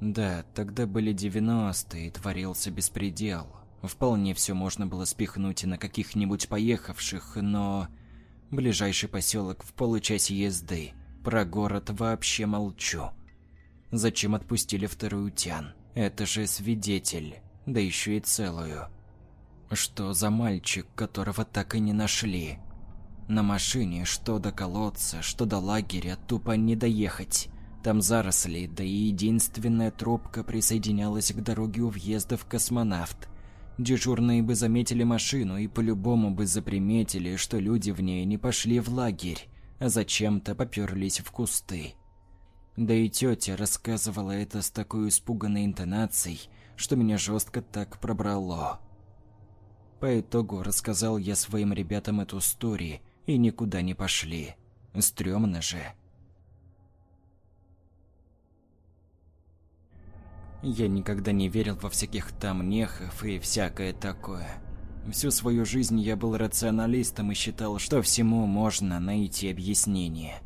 Да, тогда были девяностые, и творился беспредел. Вполне все можно было спихнуть и на каких-нибудь поехавших, но... Ближайший поселок в получасе езды. Про город вообще молчу. Зачем отпустили вторую тян? Это же свидетель, да еще и целую. Что за мальчик, которого так и не нашли? На машине что до колодца, что до лагеря тупо не доехать. Там заросли, да и единственная тропка присоединялась к дороге у въезда в космонавт. Дежурные бы заметили машину и по-любому бы заприметили, что люди в ней не пошли в лагерь, а зачем-то поперлись в кусты. Да и тетя рассказывала это с такой испуганной интонацией, что меня жестко так пробрало. По итогу рассказал я своим ребятам эту историю, и никуда не пошли. Стрёмно же. Я никогда не верил во всяких там нехов и всякое такое. Всю свою жизнь я был рационалистом и считал, что всему можно найти объяснение.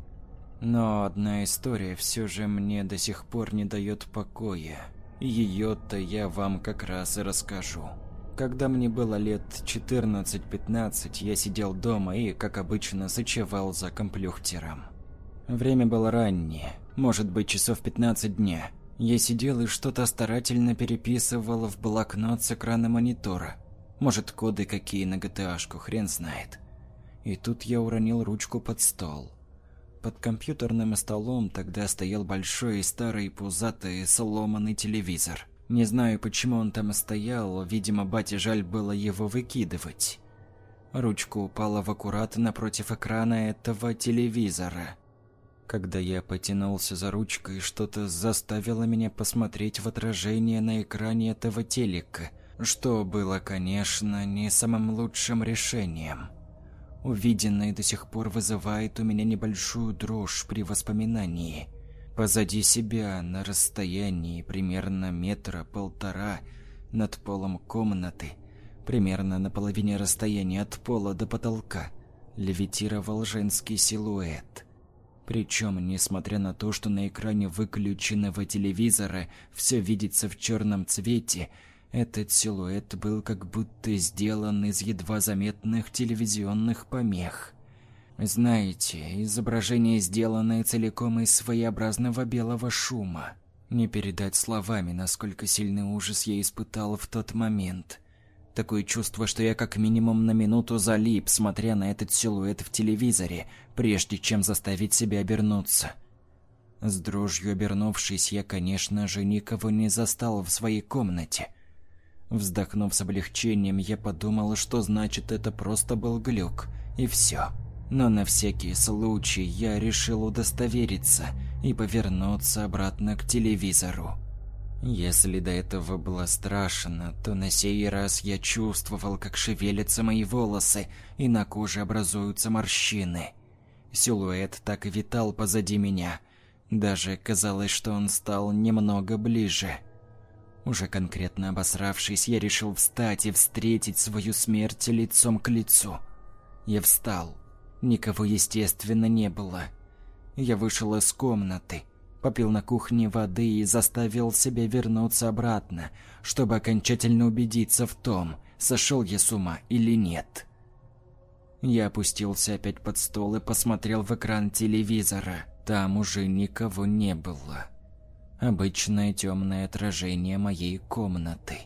Но одна история все же мне до сих пор не дает покоя. Ее-то я вам как раз и расскажу. Когда мне было лет 14-15, я сидел дома и, как обычно, сочевал за комплюхтером. Время было раннее, может быть часов 15 дня. Я сидел и что-то старательно переписывал в блокнот с экрана монитора. Может, коды какие на GTA-шку, хрен знает. И тут я уронил ручку под стол. Под компьютерным столом тогда стоял большой старый пузатый сломанный телевизор. Не знаю, почему он там стоял, видимо, бате жаль было его выкидывать. Ручка упала в аккурат напротив экрана этого телевизора. Когда я потянулся за ручкой, что-то заставило меня посмотреть в отражение на экране этого телека, что было, конечно, не самым лучшим решением. Увиденное до сих пор вызывает у меня небольшую дрожь при воспоминании. Позади себя, на расстоянии примерно метра-полтора над полом комнаты, примерно на половине расстояния от пола до потолка, левитировал женский силуэт – причем, несмотря на то, что на экране выключенного телевизора все видится в черном цвете, этот силуэт был как будто сделан из едва заметных телевизионных помех. Знаете, изображение сделанное целиком из своеобразного белого шума. Не передать словами, насколько сильный ужас я испытал в тот момент – Такое чувство, что я как минимум на минуту залип, смотря на этот силуэт в телевизоре, прежде чем заставить себя обернуться. С дрожью обернувшись, я, конечно же, никого не застал в своей комнате. Вздохнув с облегчением, я подумал, что значит это просто был глюк, и все. Но на всякий случай я решил удостовериться и повернуться обратно к телевизору. Если до этого было страшно, то на сей раз я чувствовал, как шевелятся мои волосы, и на коже образуются морщины. Силуэт так и витал позади меня. Даже казалось, что он стал немного ближе. Уже конкретно обосравшись, я решил встать и встретить свою смерть лицом к лицу. Я встал. Никого, естественно, не было. Я вышел из комнаты, попил на кухне воды и заставил себя вернуться обратно, чтобы окончательно убедиться в том, сошел я с ума или нет. Я опустился опять под стол и посмотрел в экран телевизора. Там уже никого не было. Обычное темное отражение моей комнаты.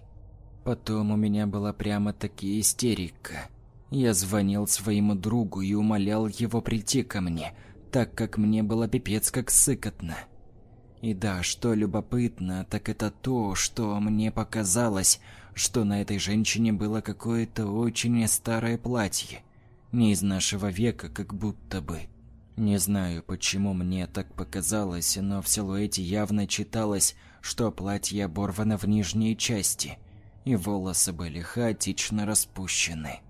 Потом у меня была прямо-таки истерика. Я звонил своему другу и умолял его прийти ко мне, так как мне было пипец как сыкотно. И да, что любопытно, так это то, что мне показалось, что на этой женщине было какое-то очень старое платье. Не из нашего века, как будто бы. Не знаю, почему мне так показалось, но в силуэте явно читалось, что платье оборвано в нижней части, и волосы были хаотично распущены.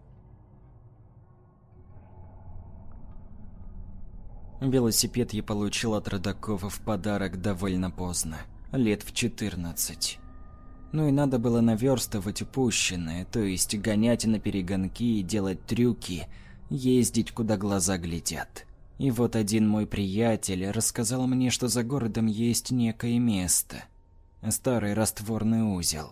Велосипед я получил от Родакова в подарок довольно поздно, лет в 14. Ну и надо было наверстывать упущенное, то есть гонять на перегонки и делать трюки, ездить куда глаза глядят. И вот один мой приятель рассказал мне, что за городом есть некое место. Старый растворный узел.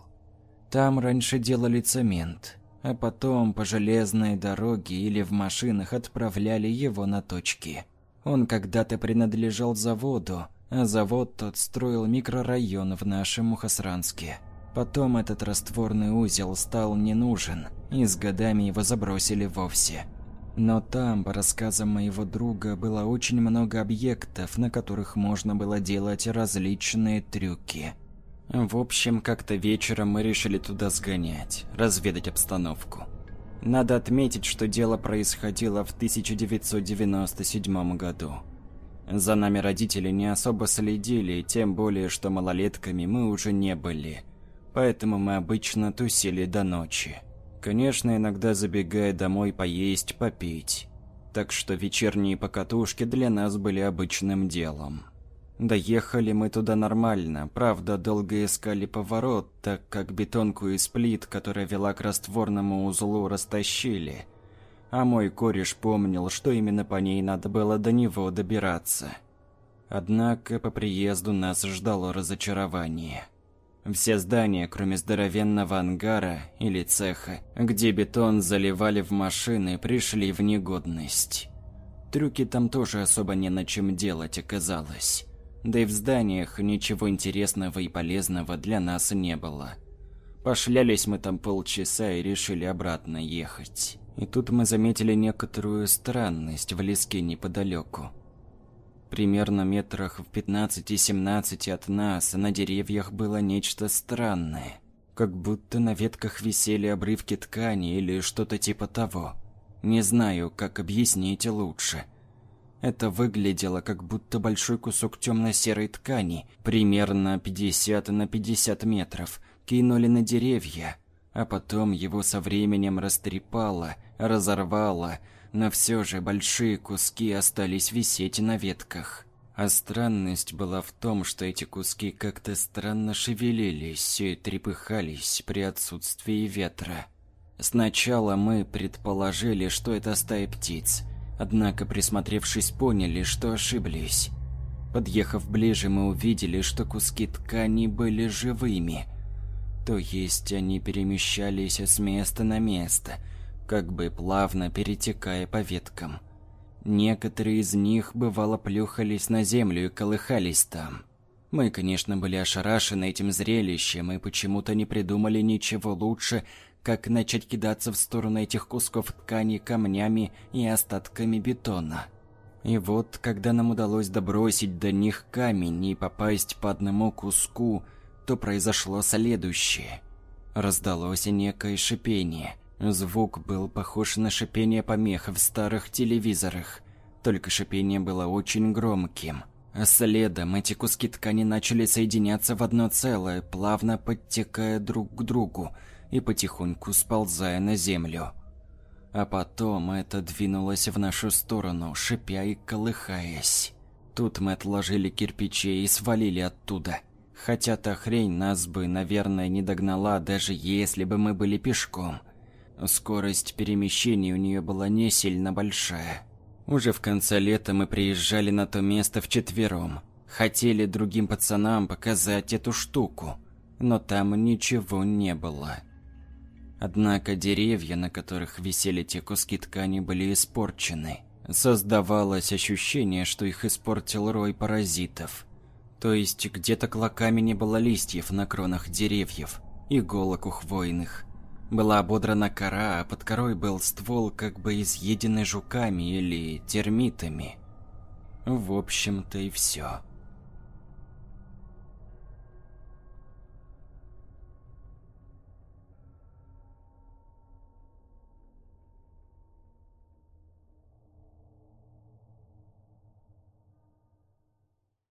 Там раньше делали цемент, а потом по железной дороге или в машинах отправляли его на точки. Он когда-то принадлежал заводу, а завод тот строил микрорайон в нашем Мухосранске. Потом этот растворный узел стал не нужен, и с годами его забросили вовсе. Но там, по рассказам моего друга, было очень много объектов, на которых можно было делать различные трюки. В общем, как-то вечером мы решили туда сгонять, разведать обстановку. Надо отметить, что дело происходило в 1997 году. За нами родители не особо следили, тем более, что малолетками мы уже не были. Поэтому мы обычно тусили до ночи. Конечно, иногда забегая домой поесть, попить. Так что вечерние покатушки для нас были обычным делом. Доехали мы туда нормально, правда, долго искали поворот, так как бетонку из плит, которая вела к растворному узлу, растащили. А мой кореш помнил, что именно по ней надо было до него добираться. Однако по приезду нас ждало разочарование – все здания, кроме здоровенного ангара или цеха, где бетон заливали в машины, пришли в негодность. Трюки там тоже особо не на чем делать оказалось. Да и в зданиях ничего интересного и полезного для нас не было. Пошлялись мы там полчаса и решили обратно ехать. И тут мы заметили некоторую странность в леске неподалеку. Примерно метрах в 15-17 от нас на деревьях было нечто странное. Как будто на ветках висели обрывки ткани или что-то типа того. Не знаю, как объяснить лучше. Это выглядело как будто большой кусок темно-серой ткани, примерно 50 на 50 метров, кинули на деревья, а потом его со временем растрепало, разорвало, но все же большие куски остались висеть на ветках. А странность была в том, что эти куски как-то странно шевелились и трепыхались при отсутствии ветра. Сначала мы предположили, что это стая птиц, однако присмотревшись поняли, что ошиблись. Подъехав ближе, мы увидели, что куски ткани были живыми. То есть они перемещались с места на место – как бы плавно перетекая по веткам. Некоторые из них бывало плюхались на землю и колыхались там. Мы, конечно, были ошарашены этим зрелищем и почему-то не придумали ничего лучше, как начать кидаться в сторону этих кусков ткани камнями и остатками бетона. И вот, когда нам удалось добросить до них камень и попасть по одному куску, то произошло следующее. Раздалось некое шипение. Звук был похож на шипение помех в старых телевизорах, только шипение было очень громким. А следом эти куски ткани начали соединяться в одно целое, плавно подтекая друг к другу и потихоньку сползая на землю. А потом это двинулось в нашу сторону, шипя и колыхаясь. Тут мы отложили кирпичи и свалили оттуда. Хотя та хрень нас бы, наверное, не догнала, даже если бы мы были пешком. Скорость перемещения у нее была не сильно большая. Уже в конце лета мы приезжали на то место вчетвером. Хотели другим пацанам показать эту штуку, но там ничего не было. Однако деревья, на которых висели те куски ткани, были испорчены. Создавалось ощущение, что их испортил рой паразитов. То есть где-то клоками не было листьев на кронах деревьев, иголок у хвойных. Была ободрана кора, а под корой был ствол, как бы изъеденный жуками или термитами. В общем-то и все.